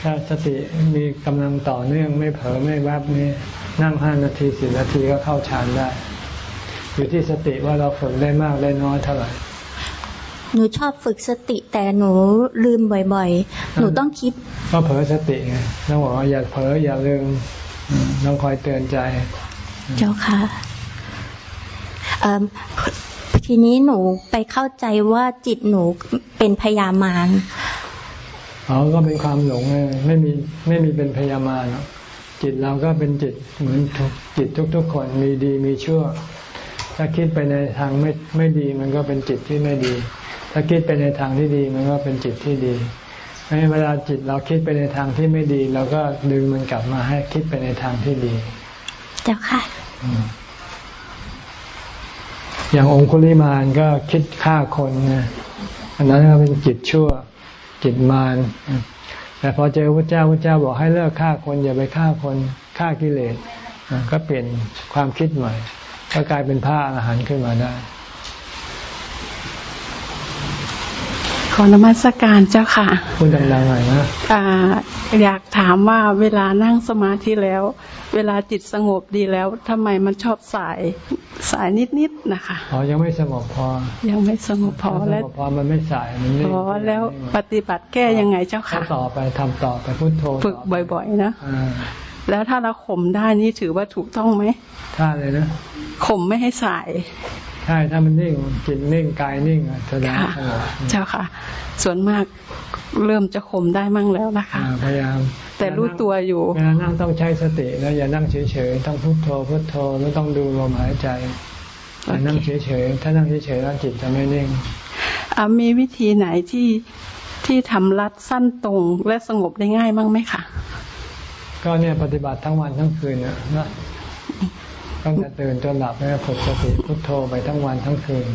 ถ้าสติมีกำลังต่อเนื่องไม่เผลอไม่แวบนี่นั่งห้านาทีสิบนาทีก็เข้าฌานได้ อยู่ที่สติว่าเราฝึกได้มากได้น้อยเท่าไหร่ หนูชอบฝึกสติแต่หนูลืมบ่อย ๆ หนูต้องคิด ก็เผลอสติไงต้องบอกว่าอย่าเผลออย่าลืมต้องคอยเตือนใจ เจ้าค่ะทีนี้หนูไปเข้าใจว่าจิตหนูเป็นพยามารอ๋อก็เป็นความหลงไม่มีไม่มีเป็นพยามารจิตเราก็เป็นจิตเหมือนจิตทุกๆคนมีดีมีชั่ว ถ้าคิดไปในทางไม่ไม่ดีมันก็เป็นจิตที่ไม่ดี ถ้าคิดไปในทางที่ดีมันก็เป็นจิตที่ดีเวลาจิตเราคิดไปในทางที่ไม่ดีเราก็ดึงมันกลับมาให้คิดไปในทางที่ดี เจ้าค่ะ อย่างองคุลิมานก็คิดฆ่าคนนะอันนั้นก็เป็นจิตชั่วจิตมารแต่พอเจอพระเจ้าพระเจ้าบอกให้เลิกฆ่าคนอย่าไปฆ่าคนฆ่ากิเลสก็เปลี่ยนความคิดใหม่ ก็กลายเป็นพระอรหันต์ขึ้นมาได้ ขอนมัสการเจ้าค่ะพูดดังๆหน่อยนะอยากถามว่าเวลานั่งสมาธิแล้ว เวลาจิตสงบดีแล้วทำไมมันชอบสายสายนิดๆนะคะอ๋อยังไม่สงบพอ ยังไม่สงบพอแล้วพอมันไม่สายมันไม่พอแล้วปฏิบัติแก้ยังไงเจ้าค่ะต่อไปทำต่อไปพุทโธฝึกบ่อย ๆ นะ แล้วถ้าเราข่มได้นี่ถือว่าถูกต้องไหมท่าเลยนะข่มไม่ให้สายใช่ถ้ามันนิ่งจิตนิ่งกายนิ่งแสดงเจ้าค่ะ ส่วนมากเริ่มจะข่มได้มั่งแล้วนะคะพยายาม แต่รู้ตัวอยู่เวลานั่งต้องใช้สติแล้วอย่านั่งเฉยๆต้องพุทโธพุทโธแล้วต้องดูลมหายใจอย่านั่งเฉยๆถ้านั่งเฉยๆแล้วจิตจะไม่นิ่งมีวิธีไหนที่ที่ทำรัดสั้นตรงและสงบได้ง่ายมั่งไหมคะ ก็เนี่ยปฏิบัติทั้งวันทั้งคืนนะตั้งแต่ตื่นจนหลับเนี่ยฝึกสติพุทโธไปทั้งวันทั้งคืน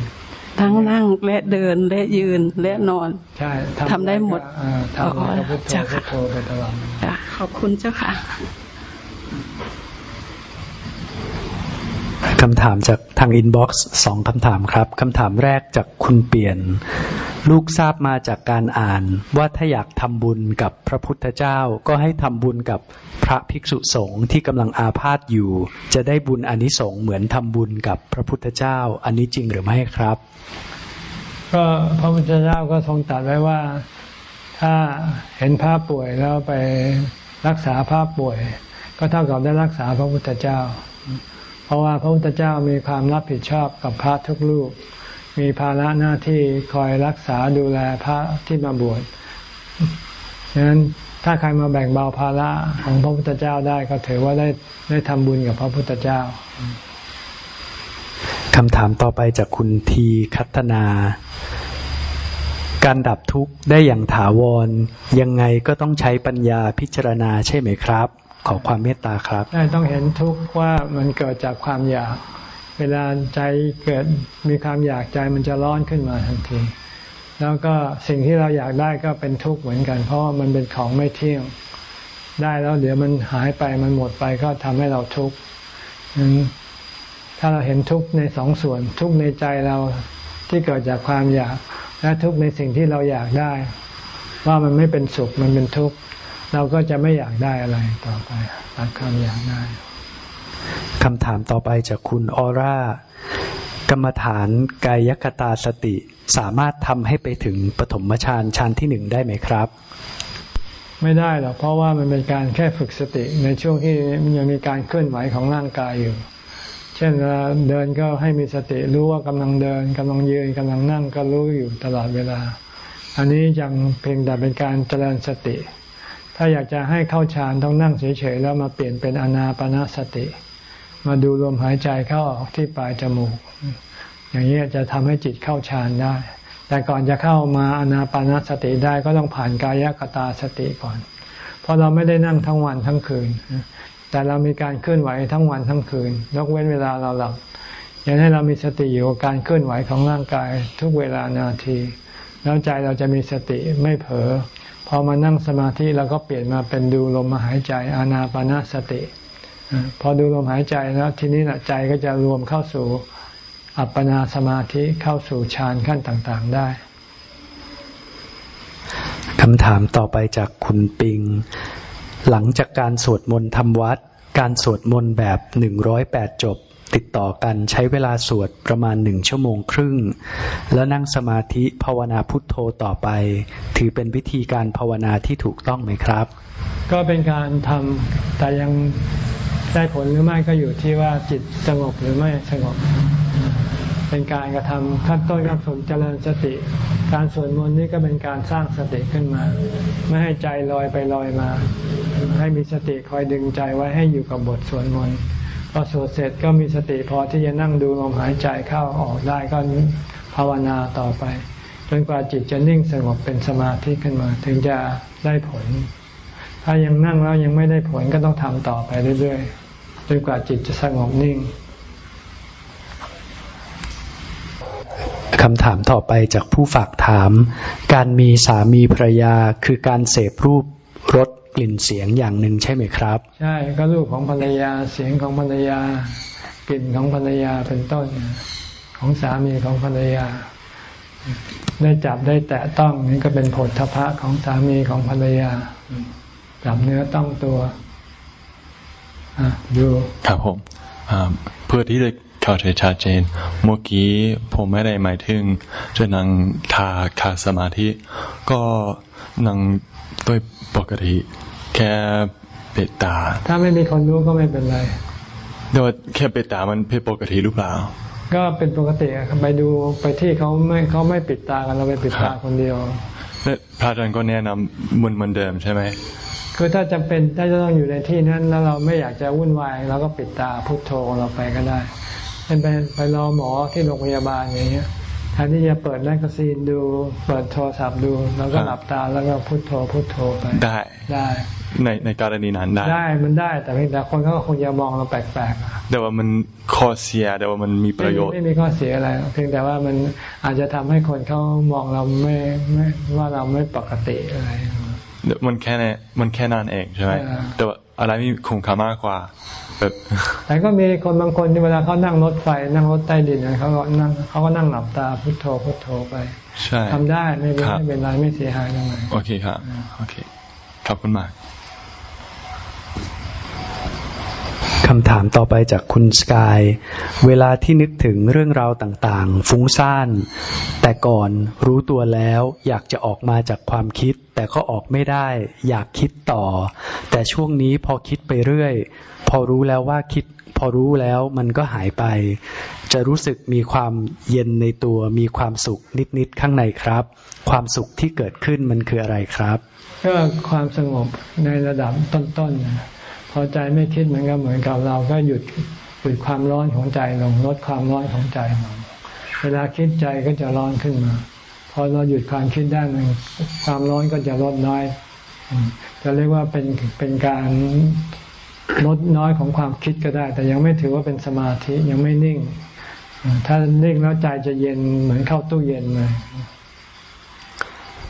ทั้งนั่งและเดินและยืนและนอน ใช่ทำได้หมดทำแล้วก็พุทโธพุทโธไปตลอดขอบคุณเจ้าค่ะ คำถามจากทาง inbox สองคำถามครับคำถามแรกจากคุณเปลี่ยน ลูกทราบมาจากการอ่าน ว่าถ้าอยากทำบุญกับพระพุทธเจ้า ก็ให้ทำบุญกับพระภิกษุสงฆ์ที่กำลังอาพาธอยู่ จะได้บุญอานิสงส์เหมือนทำบุญกับพระพุทธเจ้า อันนี้จริงหรือไม่ครับ ก็พระพุทธเจ้าก็ทรงตรัสไว้ว่าถ้าเห็นพระป่วยแล้วไปรักษาพระป่วย ก็เท่ากับได้รักษาพระพุทธเจ้า ราะว่าพระพุทธเจ้ามีความรับผิดชอบกับพระทุกลูกมีภาระหน้าที่คอยรักษาดูแลพระที่มาบวชดังนั้นถ้าใครมาแบ่งเบาภาระของพระพุทธเจ้าได้ก็ถือว่าได้ได้ทำบุญกับพระพุทธเจ้าคำถามต่อไปจากคุณทีคัตนา การดับทุกข์ได้อย่างถาวร ยังไงก็ต้องใช้ปัญญาพิจารณาใช่ไหมครับ ขอความเมตตาครับใช่ต้องเห็นทุกข์ว่ามันเกิดจากความอยาก เวลาใจเกิดมีความอยากใจมันจะร้อนขึ้นมาทันที แล้วก็สิ่งที่เราอยากได้ก็เป็นทุกข์เหมือนกัน เพราะมันเป็นของไม่เที่ยง ได้แล้วเดี๋ยวมันหายไปมันหมดไปก็ทำให้เราทุกข์ถ้าเราเห็นทุกข์ในสองส่วน ทุกข์ในใจเราที่เกิดจากความอยาก และทุกข์ในสิ่งที่เราอยากได้ ว่ามันไม่เป็นสุขมันเป็นทุกข์ เราก็จะไม่อยากได้อะไรต่อไปตัดความอยากได้คำถามต่อไปจากคุณออร่ากรรมฐานกายคตาสติ สามารถทำให้ไปถึงปฐมฌานฌานที่หนึ่งได้ไหมครับ ไม่ได้หรอกเพราะว่ามันเป็นการแค่ฝึกสติในช่วงที่มันยังมีการเคลื่อนไหวของร่างกายอยู่ เช่นเวลาเดินก็ให้มีสติรู้ว่ากำลังเดินกำลังยืนกำลังนั่งก็รู้อยู่ตลอดเวลา อันนี้ยังเพียงแต่เป็นการเจริญสติ ถ้าอยากจะให้เข้าฌานต้องนั่งเฉยๆแล้วมาเปลี่ยนเป็นอนาปนาสติ มาดูลมหายใจเข้าออกที่ปลายจมูก อย่างนี้จะทำให้จิตเข้าฌานได้ แต่ก่อนจะเข้ามาอนาปนาสติได้ก็ต้องผ่านกายกตาสติก่อน เพราะเราไม่ได้นั่งทั้งวันทั้งคืน แต่เรามีการเคลื่อนไหวทั้งวันทั้งคืนยกเว้นเวลาเราหลับอย่างให้เรามีสติอยู่กับการเคลื่อนไหวของร่างกายทุกเวลานาที แล้วใจเราจะมีสติไม่เผลอ อมานั่งสมาธิเราก็เปลี่ยนมาเป็นดูลมหายใจอานาปนาสติ พอดูลมหายใจแล้วทีนี้นะใจก็จะรวมเข้าสู่อัปปนาสมาธิเข้าสู่ฌานขั้นต่างๆได้คำถามต่อไปจากคุณปิง หลังจากการสวดมนต์ทำวัด การสวดมนต์แบบหนึ่งร้อยแปดจบ ติดต่อกันใช้เวลาสวดประมาณหนึ่งชั่วโมงครึ่ง แล้วนั่งสมาธิภาวนาพุทโธต่อไป ถือเป็นวิธีการภาวนาที่ถูกต้องไหมครับ ก็เป็นการทำแต่ยังได้ผลหรือไม่ก็อยู่ที่ว่าจิตสงบหรือไม่สงบ เป็นการกระทำขั้นต้นกับสนเจริญสติ การสวดมนต์นี่ก็เป็นการสร้างสติขึ้นมา ไม่ให้ใจลอยไปลอยมา ให้มีสติคอยดึงใจไว้ให้อยู่กับบทสวดมนต์ พอสวดเสร็จก็มีสติพอที่จะนั่งดูลมหายใจเข้าออกได้ก็ภาวนาต่อไป จนกว่าจิตจะนิ่งสงบเป็นสมาธิขึ้นมา ถึงจะได้ผล ถ้ายังนั่งแล้วยังไม่ได้ผลก็ต้องทำต่อไปเรื่อยๆจนกว่าจิตจะสงบนิ่งคำถามต่อไปจากผู้ฝากถาม การมีสามีภรรยาคือการเสพรูปรส กลิ่นเสียงอย่างหนึ่งใช่ไหมครับ ใช่ก็รูปของภรรยาเสียงของภรรยากลิ่นของภรรยาเป็นต้น ของสามีของภรรยา ได้จับได้แตะต้องนี่ก็เป็นผลทพะของสามีของภรรยา จับเนื้อต้องตัวดูครับผมเพื่อที่จะเข้าใจชัดเจน เมื่อกี้ผมไม่ได้หมายถึงจะนั่งทาคาสมาธิ ก็นั่ง ด้วยปกติ แค่ปิดตา ถ้าไม่มีคนรู้ก็ไม่เป็นไรแต่ว่าแค่ปิดตามันผิดปกติหรือเปล่า ก็เป็นปกติไปดูไปที่เขาไม่เขาไม่ปิดตากันเราไปปิดตาคนเดียวพระอาจารย์ก็แนะนำเหมือนเหมือนเดิมใช่ไหมคือถ้าจำเป็นถ้าจะต้องอยู่ในที่นั้น แล้วเราไม่อยากจะวุ่นวายเราก็ปิดตาพุโทโธเราไปก็ได้เป็นไปไปรอหมอที่โรงพยาบาลอย่างเงี้ย แทนที่จะเปิดแมกกาซีนดู เปิดโทรศัพท์ดูแล้วก็หลับตาแล้วก็พุโทโธพุโทโธไปได้ได้ ในในกรณีนั้นได้ ได้มันได้แต่เพียงแต่คนเขาคงจะมองเราแปลกๆแต่ว่ามันข้อเสียแต่ว่ามันมีประโยชน์ ไม่มีข้อเสียอะไร เพียงแต่ว่ามันอาจจะทำให้คนเขามองเราไม่ไม่ว่าเราไม่ปกติอะไรมันแค่นี้มันแค่นั้นเองใช่ไหมแต่ว่าอะไรมีคุ้มค่ามากกว่า แบบแต่ก็มีคนบางคนที่เวลาเขานั่งรถไฟนั่งรถใต้ดินเขาก็นั่งเขาก็นั่งหลับตาพุทโธพุทโธไปใช่ทำได้ไม่เป็นไม่เป็นไรไม่เสียหายตรงไหนโอเคครับโอเคขอบคุณมาก คำถามต่อไปจากคุณสกาย เวลาที่นึกถึงเรื่องราวต่างๆ ฟุ้งซ่าน แต่ก่อนรู้ตัวแล้วอยากจะออกมาจากความคิด แต่ก็ออกไม่ได้ อยากคิดต่อ แต่ช่วงนี้พอคิดไปเรื่อย พอรู้แล้วว่าคิด พอรู้แล้วมันก็หายไป จะรู้สึกมีความเย็นในตัว มีความสุขนิดๆข้างในครับ ความสุขที่เกิดขึ้นมันคืออะไรครับ ก็ความสงบในระดับต้นๆ พอใจไม่คิดเหมือนกับเหมือนกับเราก็หยุดหยุดความร้อนของใจลงลดความร้อนของใจลงเวลาคิดใจก็จะร้อนขึ้นมา พอเราหยุดความคิดได้มันความร้อนก็จะลดน้อย จะเรียกว่าเป็นเป็นการลดน้อยของความคิดก็ได้ แต่ยังไม่ถือว่าเป็นสมาธิยังไม่นิ่ง ถ้านิ่งแล้วใจจะเย็นเหมือนเข้าตู้เย็นเลย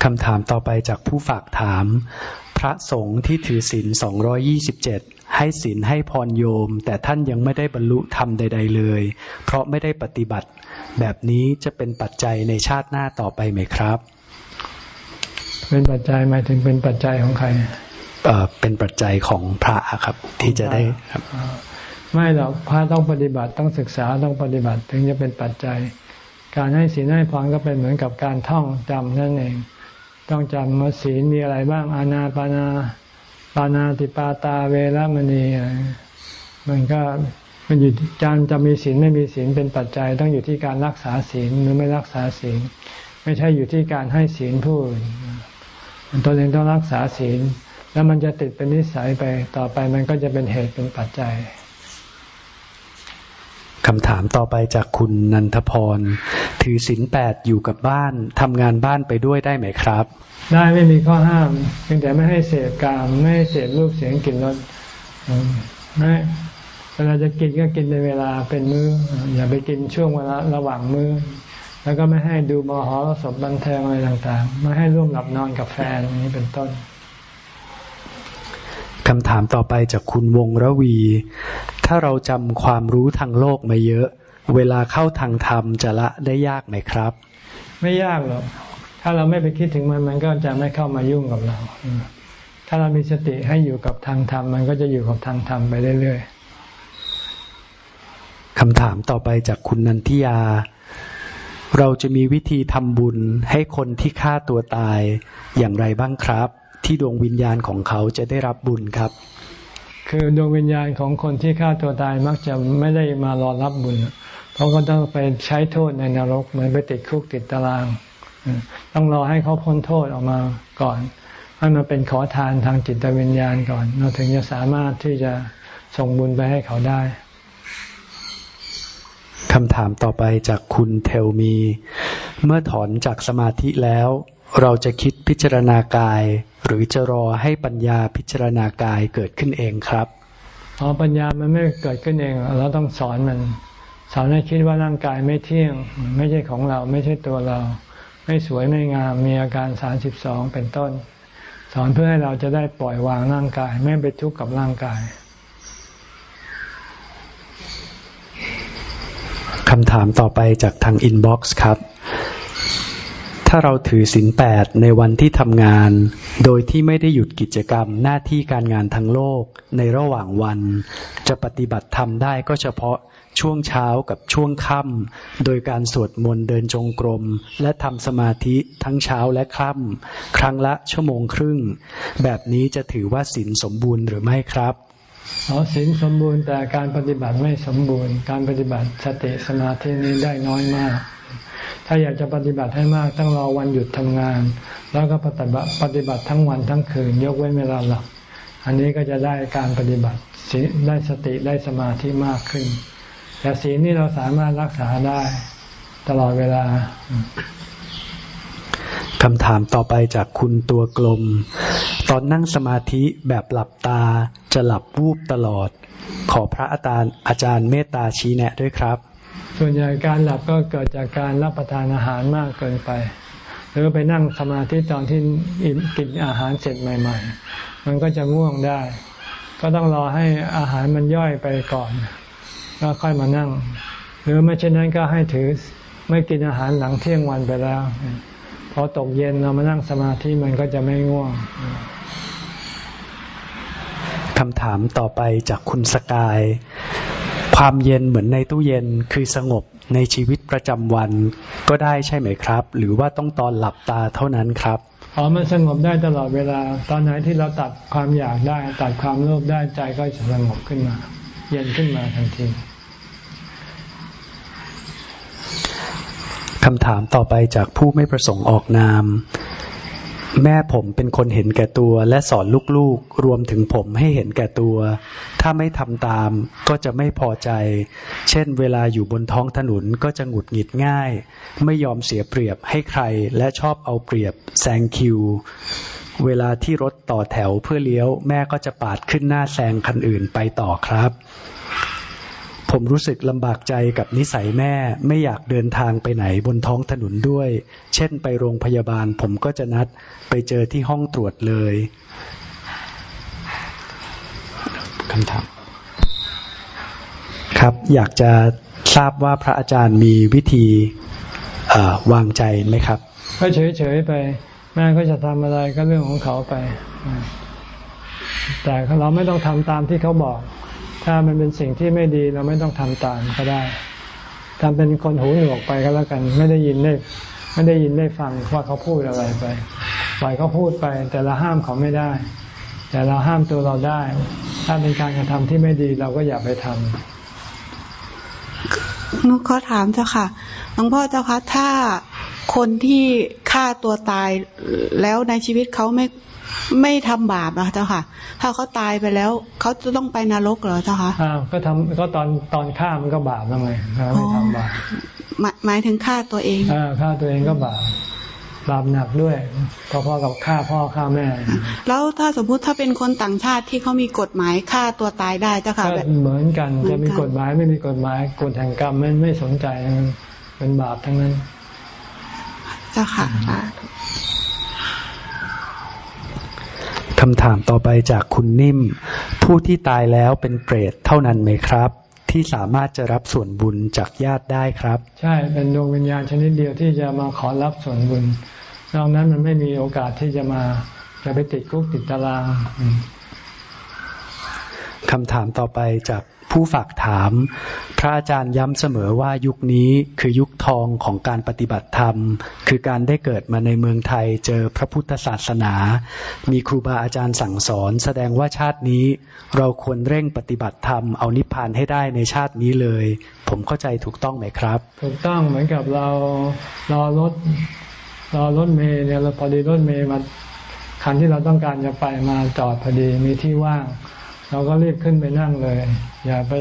คำถามต่อไปจากผู้ฝากถาม พระสงฆ์ที่ถือศีล227ให้ศีลให้พรโยม แต่ท่านยังไม่ได้บรรลุธรรมใด ๆ เลย เพราะไม่ได้ปฏิบัติ แบบนี้จะเป็นปัจจัยในชาติหน้าต่อไปไหมครับ เป็นปัจจัยหมายถึงเป็นปัจจัยของใครเออเป็นปัจจัยของพระครับ ที่จะได้ครับไม่หรอกพระต้องปฏิบัติต้องศึกษาต้องปฏิบัติถึงจะเป็นปัจจัย การให้ศีลให้พรก็เป็นเหมือนกับการท่องจำนั่นเอง ต้องจำมาศีลมีอะไรบ้าง อานาปานาปานาติปาตาเวรมณีมันก็มันอยู่การจะมีศีลไม่มีศีลเป็นปัจจัย ต้องอยู่ที่การรักษาศีลหรือไม่รักษาศีล ไม่ใช่อยู่ที่การให้ศีลผู้อื่นตัวเองต้องรักษาศีล แล้วมันจะติดเป็นนิสัยไป ต่อไปมันก็จะเป็นเหตุเป็นปัจจัย คำถามต่อไปจากคุณนันทพร ถือศีลแปดอยู่กับบ้านทำงานบ้านไปด้วยได้ไหมครับ ได้ไม่มีข้อห้ามเพียงแต่ไม่ให้เสพกามไม่ให้เสพรูปเสียงกลิ่นรสไม่เวลาจะกินก็กินในเวลาเป็นมือ้อ อย่าไปกินช่วงเวลาระหว่างมือ้อ แล้วก็ไม่ให้ดูมหรสพบันเทิงอะไรต่างๆ ไม่ให้ร่วมหลับนอนกับแฟนนี้เป็นต้น คำถามต่อไปจากคุณวงระวี ถ้าเราจำความรู้ทางโลกมาเยอะ เวลาเข้าทางธรรมจะละได้ยากไหมครับ ไม่ยากหรอก ถ้าเราไม่ไปคิดถึงมันมันก็จะไม่เข้ามายุ่งกับเรา ถ้าเรามีสติให้อยู่กับทางธรรมมันก็จะอยู่กับทางธรรมไปเรื่อยๆคำถามต่อไปจากคุณนันทิยา เราจะมีวิธีทำบุญให้คนที่ฆ่าตัวตายอย่างไรบ้างครับ ที่ดวงวิญญาณของเขาจะได้รับบุญครับ คือดวงวิญญาณของคนที่ฆ่าตัวตายมักจะไม่ได้มารอรับบุญ เพราะก็ต้องไปใช้โทษในนรกเหมือนไปติดคุกติดตาราง ต้องรอให้เขาพ้นโทษออกมาก่อนให้มาเป็นขอทานทางจิตวิญญาณก่อน เราถึงจะสามารถที่จะส่งบุญไปให้เขาได้คำถามต่อไปจากคุณเทลมี เมื่อถอนจากสมาธิแล้ว เราจะคิดพิจารณากาย หรือจะรอให้ปัญญาพิจารณากายเกิดขึ้นเองครับอ๋อปัญญามันไม่เกิดขึ้นเองเราต้องสอนมัน สอนให้คิดว่าร่างกายไม่เที่ยง ไม่ใช่ของเราไม่ใช่ตัวเรา ไม่สวยไม่งามมีอาการสามสิบสองเป็นต้น สอนเพื่อให้เราจะได้ปล่อยวางร่างกาย ไม่ไปทุกข์กับร่างกายคำถามต่อไปจากทาง inbox ครับ ถ้าเราถือศีลแปดในวันที่ทำงาน โดยที่ไม่ได้หยุดกิจกรรมหน้าที่การงานทั้งโลกในระหว่างวัน จะปฏิบัติธรรมได้ก็เฉพาะช่วงเช้ากับช่วงค่ำโดยการสวดมนต์เดินจงกรม และทำสมาธิทั้งเช้าและค่ำครั้งละชั่วโมงครึ่ง แบบนี้จะถือว่าศีลสมบูรณ์หรือไม่ครับอ๋อศีลสมบูรณ์แต่การปฏิบัติไม่สมบูรณ์ การปฏิบัติสติสมาธินี้ได้น้อยมาก ถ้าอยากจะปฏิบัติให้มากต้องรอวันหยุดทำงาน แล้วก็ปฏิบัติปฏิบัติทั้งวันทั้งคืน ยกเว้นเวลาหลับ อันนี้ก็จะได้การปฏิบัติได้สติได้สมาธิมากขึ้น แต่ศีลนี่เราสามารถรักษาได้ตลอดเวลาคำถามต่อไปจากคุณตัวกลม ตอนนั่งสมาธิแบบหลับตาจะหลับวูบตลอด ขอพระอาจารย์อาจารย์เมตตาชี้แนะด้วยครับ ส่วนใหญ่การหลับก็เกิดจากการรับประทานอาหารมากเกินไป หรือไปนั่งสมาธิตอนที่กินอาหารเสร็จใหม่ ๆ มันก็จะง่วงได้ ก็ต้องรอให้อาหารมันย่อยไปก่อนแล้วค่อยมานั่ง หรือไม่เช่นนั้นก็ให้ถือไม่กินอาหารหลังเที่ยงวันไปแล้วพอตกเย็นเรามานั่งสมาธิมันก็จะไม่ง่วงคำถามต่อไปจากคุณสกาย ความเย็นเหมือนในตู้เย็นคือสงบในชีวิตประจำวันก็ได้ใช่ไหมครับ หรือว่าต้องตอนหลับตาเท่านั้นครับอ๋อมันสงบได้ตลอดเวลา ตอนไหนที่เราตัดความอยากได้ ตัดความโลภได้ใจก็จะสงบขึ้นมา เย็นขึ้นมาทันทีคำถามต่อไปจากผู้ไม่ประสงค์ออกนาม แม่ผมเป็นคนเห็นแก่ตัว และสอนลูกๆ รวมถึงผมให้เห็นแก่ตัว ถ้าไม่ทำตามก็จะไม่พอใจ เช่นเวลาอยู่บนท้องถนนก็จะหงุดหงิดง่าย ไม่ยอมเสียเปรียบให้ใครและชอบเอาเปรียบแซงคิว เวลาที่รถต่อแถวเพื่อเลี้ยว แม่ก็จะปาดขึ้นหน้าแซงคันอื่นไปต่อครับ ผมรู้สึกลำบากใจกับนิสัยแม่ ไม่อยากเดินทางไปไหนบนท้องถนนด้วย เช่นไปโรงพยาบาล ผมก็จะนัดไปเจอที่ห้องตรวจเลยคำถามครับ อยากจะทราบว่าพระอาจารย์มีวิธีวางใจไหมครับ ก็เฉยๆไป แม่ก็จะทำอะไรก็เรื่องของเขาไป แต่เราไม่ต้องทำตามที่เขาบอก ถ้ามันเป็นสิ่งที่ไม่ดีเราไม่ต้องทำตามก็ได้ทำเป็นคนหูหนวกไปก็แล้วกัน ไม่ได้ยินได้ไม่ได้ยินได้ฟังว่าเขาพูดอะไรไปปล่อยเขาพูดไป แต่เราห้ามเขาไม่ได้ แต่เราห้ามตัวเราได้ ถ้าเป็นการกระทำที่ไม่ดีเราก็อย่าไปทำนุขอถามเจ้าค่ะหลวงพ่อเจ้าคะถ้าคนที่ฆ่าตัวตายแล้วในชีวิตเขาไม่ ไม่ทำบาปนะเจ้าค่ะ ถ้าเขาตายไปแล้วเขาจะต้องไปนรกเหรอเจ้าค่ะอ้าวก็ทำก็ตอนตอนฆ่ามันก็บาปแล้วไงไม่ทำบาปหมายถึงฆ่าตัวเองอ่าฆ่าตัวเองก็บาปบาปหนักด้วยพอๆกับฆ่าพ่อฆ่าแม่ แล้วถ้าสมมุติถ้าเป็นคนต่างชาติที่เขามีกฎหมายฆ่าตัวตายได้เจ้าค่ะแบบเหมือนกันจะมีกฎหมายไม่มีกฎหมายกฎแห่งกรรมไม่ไม่สนใจเป็นบาปทั้งนั้น เจ้าค่ะ คำถามต่อไปจากคุณนิ่ม ผู้ที่ตายแล้วเป็นเปรตเท่านั้นไหมครับ ที่สามารถจะรับส่วนบุญจากญาติได้ครับ ใช่เป็นดวงวิญญาณชนิดเดียวที่จะมาขอรับส่วนบุญนอกนั้นมันไม่มีโอกาสที่จะมาจะไปติดคุกติดตารางคำถามต่อไปจาก ผู้ฝากถาม พระอาจารย์ย้ำเสมอว่ายุคนี้คือยุคทองของการปฏิบัติธรรม คือการได้เกิดมาในเมืองไทยเจอพระพุทธศาสนา มีครูบาอาจารย์สั่งสอน แสดงว่าชาตินี้ เราควรเร่งปฏิบัติธรรม เอานิพพานให้ได้ในชาตินี้เลย ผมเข้าใจถูกต้องไหมครับ ถูกต้องเหมือนกับเรารอรถรอรถเมล์เนี่ยเราพอดีรถเมล์มาคันที่เราต้องการจะไปมาจอดพอดีมีที่ว่าง เราก็รีบขึ้นไปนั่งเลย อย่าไป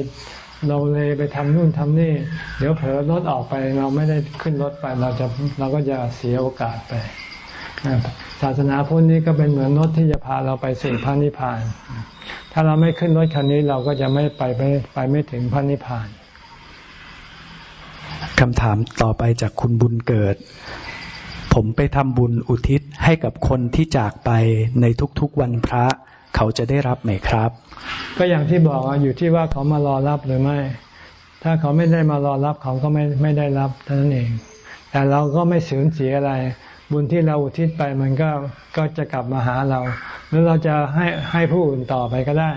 เราเลยไปทำนู่นทำนี่ เดี๋ยวเผลอรถออกไปเราไม่ได้ขึ้นรถไป เราจะเราก็จะเสียโอกาสไปศาสนาพุทธนี้ก็เป็นเหมือนรถที่จะพาเราไปสู่พระนิพพาน ถ้าเราไม่ขึ้นรถคันนี้เราก็จะไม่ไปไปไปไม่ถึงพระนิพพานคำถามต่อไปจากคุณบุญเกิด ผมไปทำบุญอุทิศให้กับคนที่จากไปในทุกๆวันพระ เขาจะได้รับไหมครับ ก็อย่างที่บอกอยู่ที่ว่าเขามารอรับหรือไม่ ถ้าเขาไม่ได้มารอรับเขาก็ไม่ไม่ได้รับเท่านั้นเอง แต่เราก็ไม่สูญเสียอะไร บุญที่เราอุทิศไปมันก็ก็จะกลับมาหาเรา หรือเราจะให้ให้ผู้อื่นต่อไปก็ได้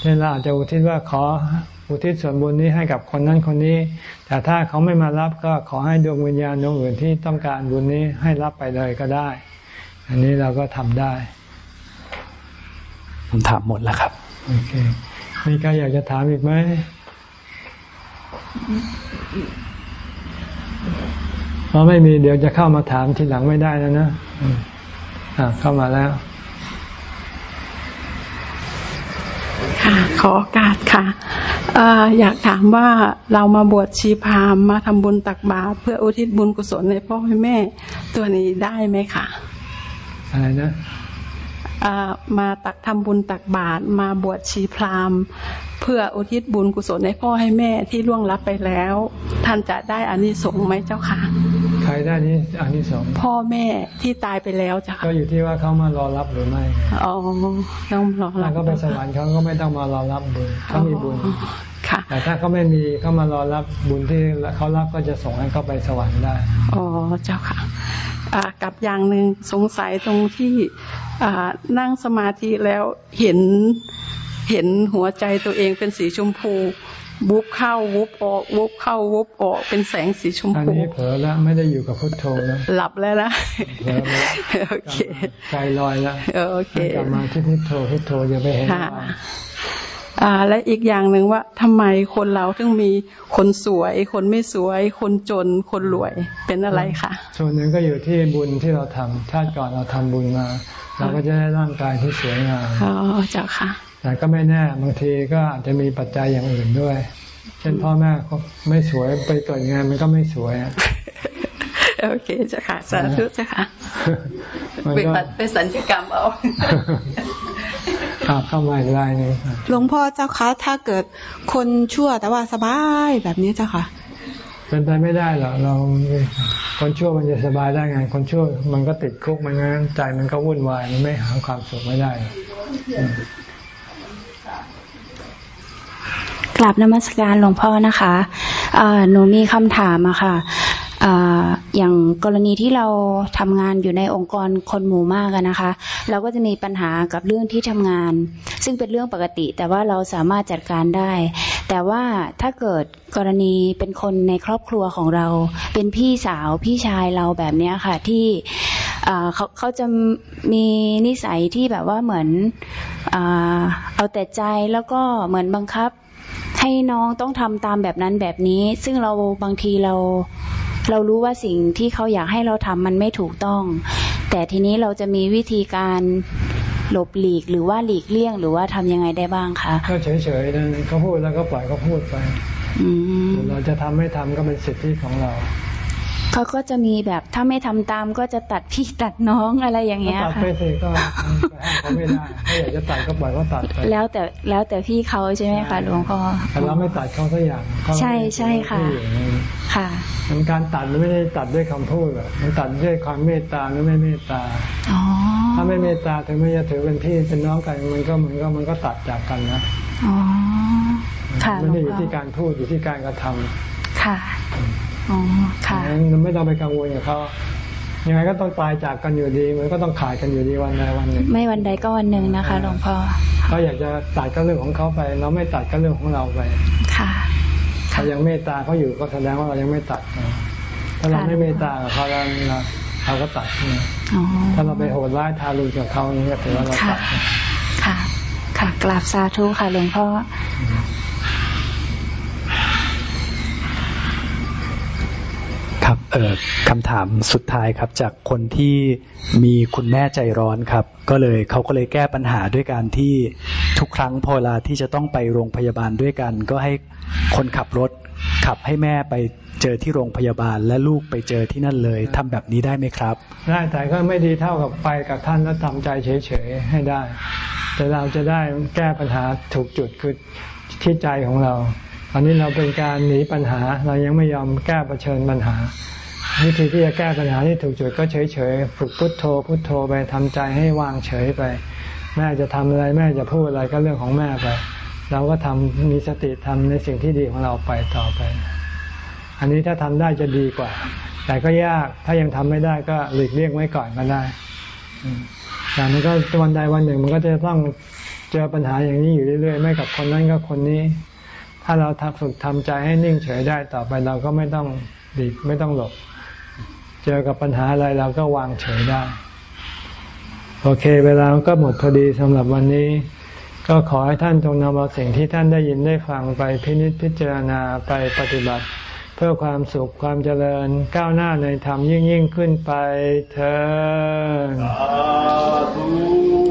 เช่นเราอาจจะอุทิศว่าขออุทิศส่วนบุญนี้ให้กับคนนั้นคนนี้ แต่ถ้าเขาไม่มารับก็ขอให้ดวงวิญญาณดวงอื่นที่ต้องการบุญนี้ให้รับไปเลยก็ได้ อันนี้เราก็ทำได้ คำถามหมดแล้วครับโอเคมีใครอยากจะถามอีกไหมพอไม่มีเดี๋ยวจะเข้ามาถามทีหลังไม่ได้แล้วนะอ่าเข้ามาแล้ว ค่ะขอโอกาสค่ะออยากถามว่าเรามาบวชชีพามมาทำบุญตักบาตรเพื่ออุทิศบุญกุศลในพ่อให้แม่ ตัวนี้ได้ไหมคะอะไรนะ มาตักทำบุญตักบาตรมาบวชชีพราหมณ์ เพื่ออุทิศบุญกุศลให้พ่อให้แม่ที่ล่วงลับไปแล้ว ท่านจะได้อานิสงส์ไหมเจ้าค่ะ ใครได้นี้อันนี้สองพ่อแม่ที่ตายไปแล้วจ้ะก็อยู่ที่ว่าเขามารอรับหรือไม่อ๋อต้องรอรัถ้าบเขาไปสวรรค์เขาก็ไม่ต้องมารอรับบุญเขามีบุญค่ะแต่ถ้าเขาไม่มีเขามารอรับบุญที่เขารับก็จะส่งให้เขาไปสวรรค์ได้อ๋อเจ้าค่ะอ่ากับอย่างหนึ่งสงสัยตรงที่อ่านั่งสมาธิแล้วเห็นเห็นหัวใจตัวเองเป็นสีชมพู วุบเข้าวุบออกวุบเข้าวุบออกเป็นแสงสีชมอันพูนี้เผลอแล้วไม่ได้อยู่กับพุทโธแล้วหลับแล้วนะเผลอแล้วโอเคใจลอยแล้วโอเคให้กลับมาที่พุทโธพุทโธอย่าไปเห็นค่ะว่าอ่าและอีกอย่างหนึ่งว่าทำไมคนเราถึงมีคนสวย คนไม่สวย คนจนคนรวยเป็นอะไรคะส่วนหนึ่งก็อยู่ที่บุญที่เราทำชาติก่อนเราทำบุญมา เราก็จะได้ร่างกายที่สวยงามอ๋อเจ้าค่ะ แต่ก็ไม่แน่บางทีก็อาจจะมีปัจจัยอย่างอื่นด้วย เช่นพ่อแม่เขาไม่สวยไปเกิดงานมันก็ไม่สวยอะโอเคเจ้าค่ะสาธุเจ้าค่ะมันไปก็ตัดไปสัญญกรรมเอาอะเข้ามาอีกรายหนึงหลวงพ่อเจ้าคะถ้าเกิดคนชั่วแต่ว่าสบายแบบนี้เจ้าค่ะเป็นไปไม่ได้หรอกเราคนชั่วมันจะสบายได้ไงคนชั่วมันก็ติดคุกมันงั้นใจมันก็วุ่นวายมันไม่หาความสุขไม่ได้หรอ กกราบนมัสการหลวงพ่อนะคะหนูมีคำถามอะค่ะเอ่ออย่างกรณีที่เราทำงานอยู่ในองค์กรคนหมู่มากนะคะ เราก็จะมีปัญหากับเรื่องที่ทำงาน ซึ่งเป็นเรื่องปกติ แต่ว่าเราสามารถจัดการได้ แต่ว่าถ้าเกิดกรณีเป็นคนในครอบครัวของเรา เป็นพี่สาวพี่ชายเราแบบนี้ค่ะ ที่เขาเขาจะมีนิสัยที่แบบว่าเหมือนเอาแต่ใจแล้วก็เหมือนบังคับ ให้น้องต้องทำตามแบบนั้นแบบนี้ ซึ่งเราบางทีเราเรารู้ว่าสิ่งที่เขาอยากให้เราทำมันไม่ถูกต้อง แต่ทีนี้เราจะมีวิธีการหลบหลีกหรือว่าหลีกเลี่ยง หรือว่าทำยังไงได้บ้างคะก็เฉยๆนะเขาพูดแล้วก็ปล่อยเขาพูดไปอืมเราจะทำไม่ทำก็เป็นสิทธิของเรา เขาก็จะมีแบบถ้าไม่ทำตามก็จะตัดพี่ตัดน้องอะไรอย่างก็เงี้ยตัดค่ะไปสิก็ไปห้ามเขาไม่ได้ถ้าอยากจะตัดก็ปล่อยเขาตัดไปแล้วแต่แล้วแต่พี่เขาใช่ไหมคะหลวงพ่อแต่เราไม่ตัดเขาสักอย่างเขาใช่ใช่ค่ะที่อยู่ในค่ะมันการตัดมันไม่ได้ตัดด้วยคำพูดหรอกมันตัดด้วยความเมตตาหรือไม่เมตตาอ๋อถ้าไม่เมตตาถึงไม่จะถือเป็นพี่เป็นน้องกันมันก็มันก็มันก็ตัดจากกันนะอ๋อค่ะหมัลนวงไม่อยู่พ่อที่การพูดอยู่ที่การกระทำค่ะ อ๋อค่ะงั้นไม่ต้องไปกังวลกับเขายังไงก็ต้องตายจากกันอยู่ดี มันก็ต้องขาดกันอยู่ดีวันใดวันหนึ่งไม่วันใดก็วันหนึ่งนะคะหลวงพ่อเขาอยากจะตัดก็เรื่องของเขาไป เราไม่ตัดก็เรื่องของเราไป ค่ะถ้ายังเมตตาเขาอยู่ก็แสดงว่าเรายังไม่ตัดนะถ้าเราไม่เมตตากับเขาแล้วเราเราก็ตัดนะอ๋อถ้าเราไปโหดร้ายทารุณกับเขานี่ก็ถือว่าเราตัดนะค่ะ ค่ะกราบสาธุค่ะหลวงพ่อ ครับเอ่อคำถามสุดท้ายครับ จากคนที่มีคุณแม่ใจร้อนครับ ก็เลยเขาก็เลยแก้ปัญหาด้วยการที่ทุกครั้งพอเวลาที่จะต้องไปโรงพยาบาลด้วยกัน ก็ให้คนขับรถขับให้แม่ไปเจอที่โรงพยาบาลและลูกไปเจอที่นั่นเลยทำแบบนี้ได้ไหมครับได้แต่ก็ไม่ดีเท่ากับไปกับท่านแล้วทำใจเฉยๆให้ได้ แต่เราจะได้แก้ปัญหาถูกจุดคือที่ใจของเราตอนนี้เราเป็นการหนีปัญหา เรายังไม่ยอมแก้เผชิญปัญหา วิธีที่จะแก้ปัญหาที่ถูกจุดก็เฉยๆฝึกพุทโธพุทโธไปทำใจให้วางเฉยไป แม่จะทำอะไรแม่จะพูดอะไรก็เรื่องของแม่ไป เราก็ทำมีสติทำในสิ่งที่ดีของเราไปต่อไป อันนี้ถ้าทำได้จะดีกว่า แต่ก็ยากถ้ายังทำไม่ได้ก็หลีกเลี่ยงไว้ก่อนก็ได้แต่มันก็วันใดวันหนึ่งมันก็จะต้องเจอปัญหาอย่างนี้อยู่เรื่อยๆไม่กับคนนั้นก็คนนี้ ถ้าเราทำฝึกทำใจให้นิ่งเฉยได้ต่อไปเราก็ไม่ต้องหลีกไม่ต้องหลบ เจอกับปัญหาอะไรเราก็วางเฉยได้ โอเค เวลาก็หมดพอดีสำหรับวันนี้ ก็ขอให้ท่านจงนำเอาสิ่งที่ท่านได้ยินได้ฟังไปพินิจพิจารณาไปปฏิบัติ เพื่อความสุขความเจริญก้าวหน้าในธรรมยิ่งยิ่งขึ้นไปเธอ